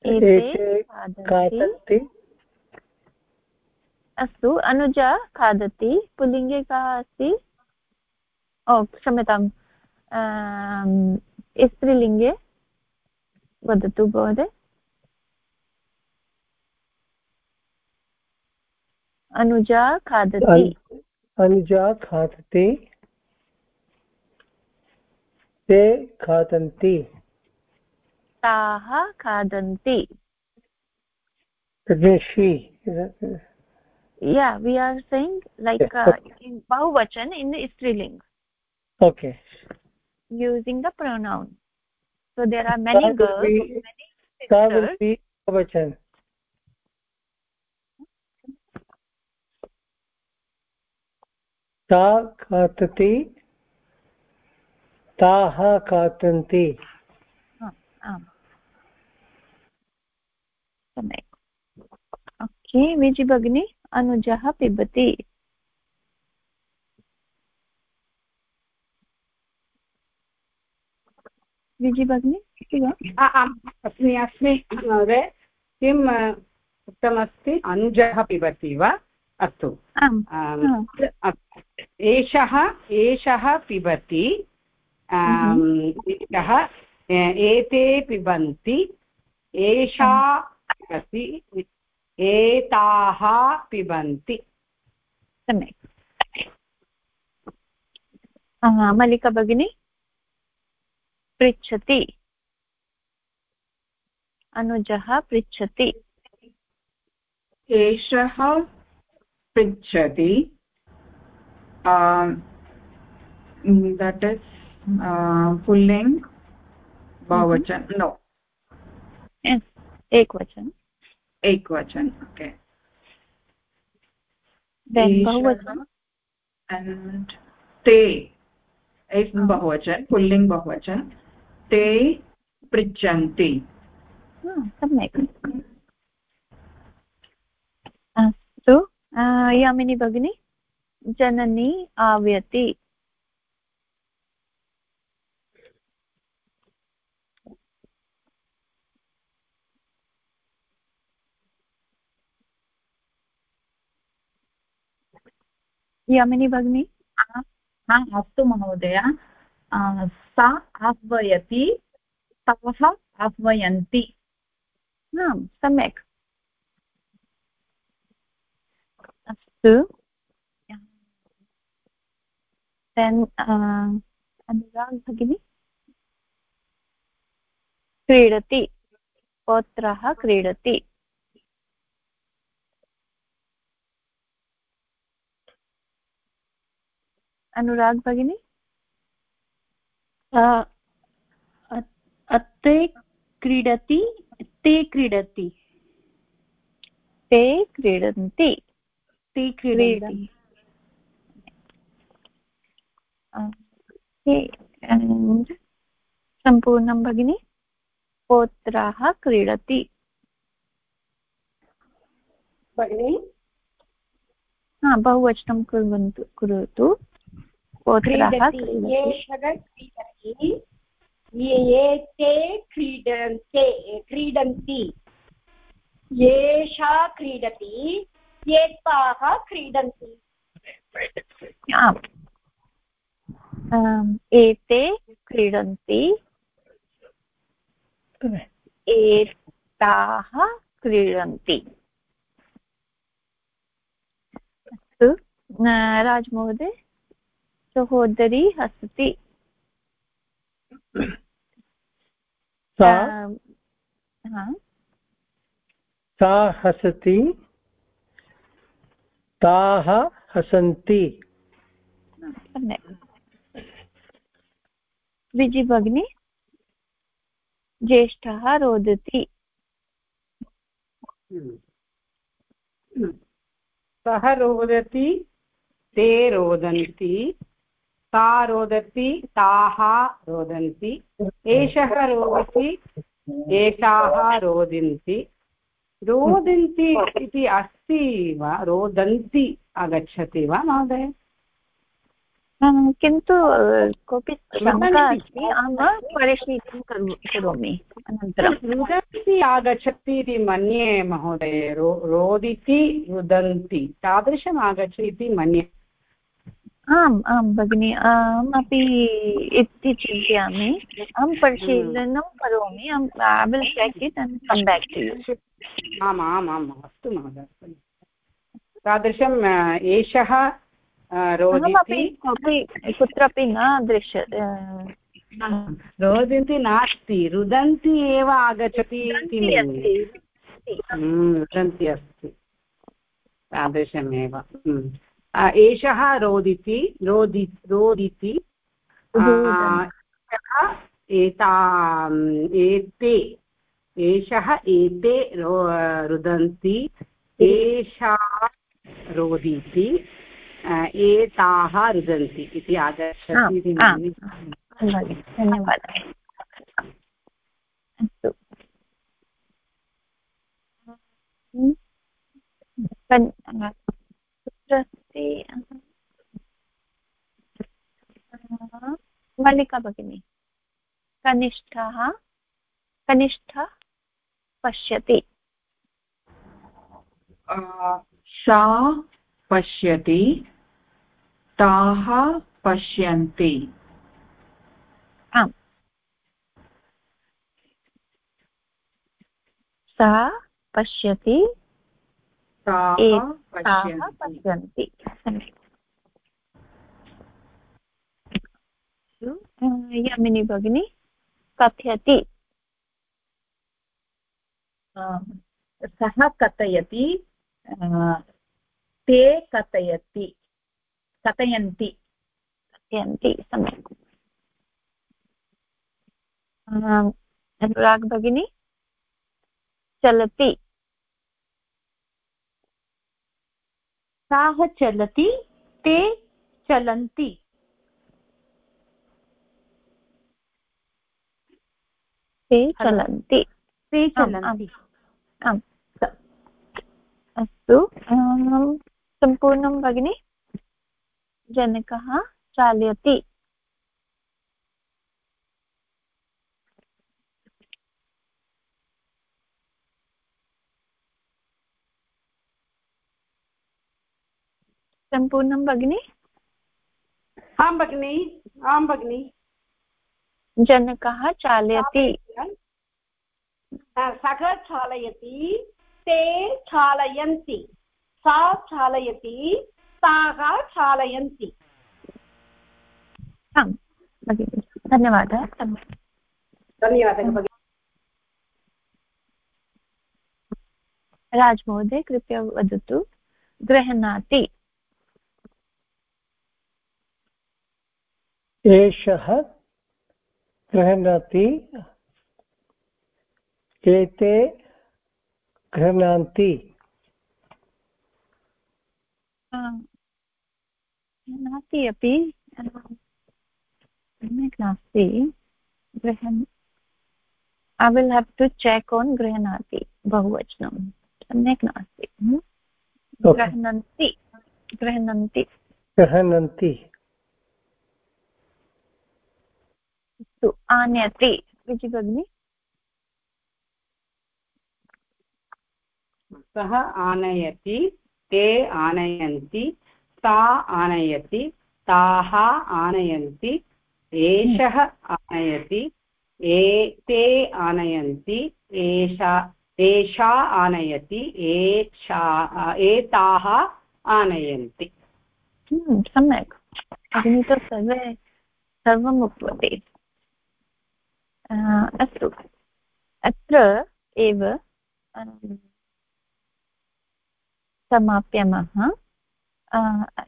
एते खादन्ति। अस्तु अनुजा खादति। पुल्लिङ्गे कः अस्ति? ओ क्षम्यताम् स्त्रीलिङ्गे वदतु महोदय अनुजा खादति अनुजा खादति ते खादन्ति ताः खादन्ति she yeah we are saying like uh, in bahuvachan in the striling okay using the pronoun so there are many girls be, many sisters will be bahuvachan सा खादति ताः खादन्ति आम् सम्यक् ओके विजि भगिनी अनुजः पिबति विजि भगिनी अस्ति वा आम् अस्मि अस्मि महोदय किम् उक्तमस्ति अनुजः पिबति वा? अस्तु। एषः एषः पिबति एषः एते पिबन्ति एषा पिबति एताः पिबन्ति। सम्यक्। मल्लिका भगिनी? पृच्छति। अनुजः पृच्छति। एषः पृच्छति। दट् इस् पुल्लिङ्ग् बहुवचन नो एकवचन। एकवचन ओके बहुवचन। and is bahuvachan pulling bahuvachan te prijjanti सम्यक्। अस्तु। यामिनी भगिनी जननी आव्यति। यामिनी भगिनी? अस्तु महोदय। सा आह्वयति ताः आह्वयन्ति। सम्यक्। अस्तु। भगिनी? क्रीडति। पौत्रः क्रीडति। अनुराग् भगिनी? अत्ते क्रीडति ते क्रीडति। ते क्रीडन्ति। ते क्रीडन्ति। सम्पूर्णं भगिनि? पौत्राः क्रीडति। भगिनि? हा बहुवचनं कुर्वन्तु करोतु क्रीडति एते क्रीडन्ते क्रीडन्ति। एषा क्रीडति क्रीडन्ति। एते क्रीडन्ति एताः क्रीडन्ति। अस्तु राजमहोदय? सहोदरी हसति। सा? हसति ताः हसन्ति। विजि भगिनी ज्येष्ठः रोदति। सः रोदति ते रोदन्ति। सा रोदति ताः रोदन्ति एषः रोदति एषाः रोदिन्ति। रोदन्ति इति अस्ति वा? रोदन्ति आगच्छति वा महोदय? किन्तु कोऽपि शङ्का अस्ति अहं परिशीलनं करोमि अनन्तरं। रुदन्ति आगच्छति इति मन्ये महोदय रो रोदिति रुदन्ति तादृशम् आगच्छति इति मन्ये। आम् आं भगिनि अहमपि इति चिन्तयामि। अहं परिशीलनं करोमि अहं I will check it and come back to you आम् आम् आम् अस्तु महोदय तादृशम् एषः रोदिति। कुत्रापि न दृश्य रोदिन्ति नास्ति रुदन्ति एव आगच्छति इति रुदन्ति अस्ति। तादृशमेव। एषः रोदिति रोदि रोदिति एता एते एषः एते रो रुदन्ति एषा रोदिति एताः रुदन्ति इति आगच्छति धन्यवादः। अस्तु। अस्ति मल्लिका भगिनी कनिष्ठः कनिष्ठ पश्यति। सा पश्यति ताः पश्यन्ति। आम्। सा पश्यति पश्यन्ति यामिनी भगिनी कथयति सः कथयति ते कथयति कथयन्ति कथयन्ति सम्यक् अनुराग् भगिनी चलति साः चलति ते चलन्ति ते चलन्ति ते चलन्ति आम् अस्तु सम्पूर्णं भगिनि जनकः चालयति। सम्पूर्णं भगिनि? आं भगिनि आं भगिनि। जनकः चालयति। सः चालयति ते चालयन्ति। सा चालयति ताः चालयन्ति। भगिनि धन्यवादः। धन्यवादः भगिनि। राजमहोदय कृपया वदतु। गृह्णाति। एषः गृह्णाति एते गृह्णान्ति। गृह्णाति अपि सम्यक् नास्ति। गृहन् i will have to check on grihanati bahuvachanam सम्यक् नास्ति। गृह्णन्ति गृह्णन्ति। गृह्णन्ति। अस्तु आनयति। विजि भगिनि? सः आनयति ते आनयन्ति सा आनयति ताः आनयन्ति एषः आनयति एते आनयन्ति एषा एषा आनयति एषा एताः आनयन्ति। हम्म, सम्यक्। भगिनी तु सर्वे सर्वम् उक्तवती अस्तु। अत्र एव समाप्यामः।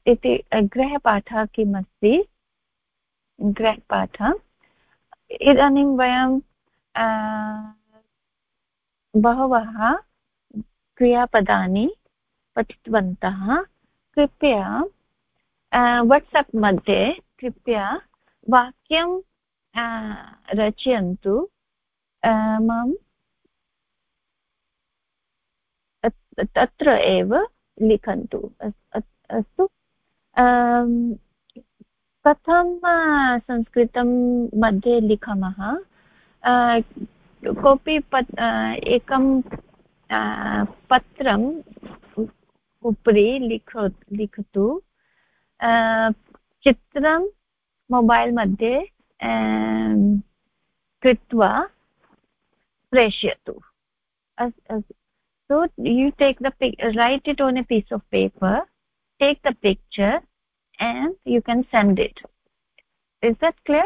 इति गृहपाठः किम् अस्ति गृहपाठः। इदानीं वयं बहवः क्रियापदानि पठितवन्तः। कृपया वाट्सप् मध्ये कृपया वाक्यं रचयन्तु माँ तत्र एव लिखन्तु अस्तु कथं संस्कृतं मध्ये लिखामः कोऽपि पत् एकं पत्रम् उपरि लिख लिखतु चित्रं मोबैल् मध्ये कृत्वा प्रेषयतु so you take the write it on a piece of paper take the picture and you can send it is that clear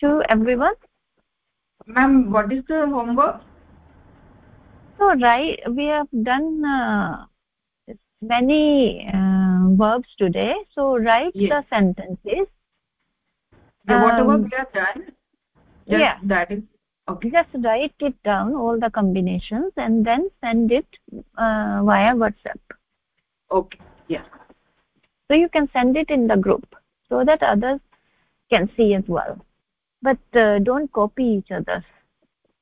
to everyone ma'am what is the homework so right we have done uh, many uh, verbs today so write yes. the sentences yeah, whatever um, we have done yeah. that is okay. Just write it down all the combinations and then send it uh, via whatsapp. Okay yeah. So you can send it in the group so that others can see as well. But uh, don't copy each other.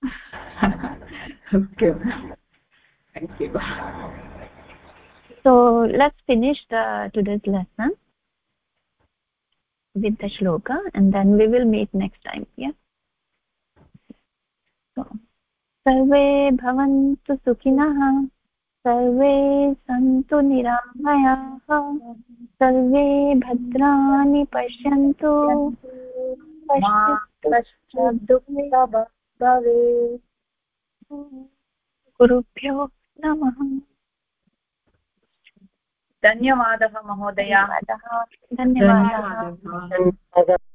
Okay. Thank you. So let's finish the today's lesson with the shloka and then we will meet next time yeah so सर्वे भवन्तु सुखिनः सर्वे सन्तु निरामयाः सर्वे भद्राणि पश्यन्तु गुरुभ्यो नमः धन्यवादः महोदय। धन्यवादः।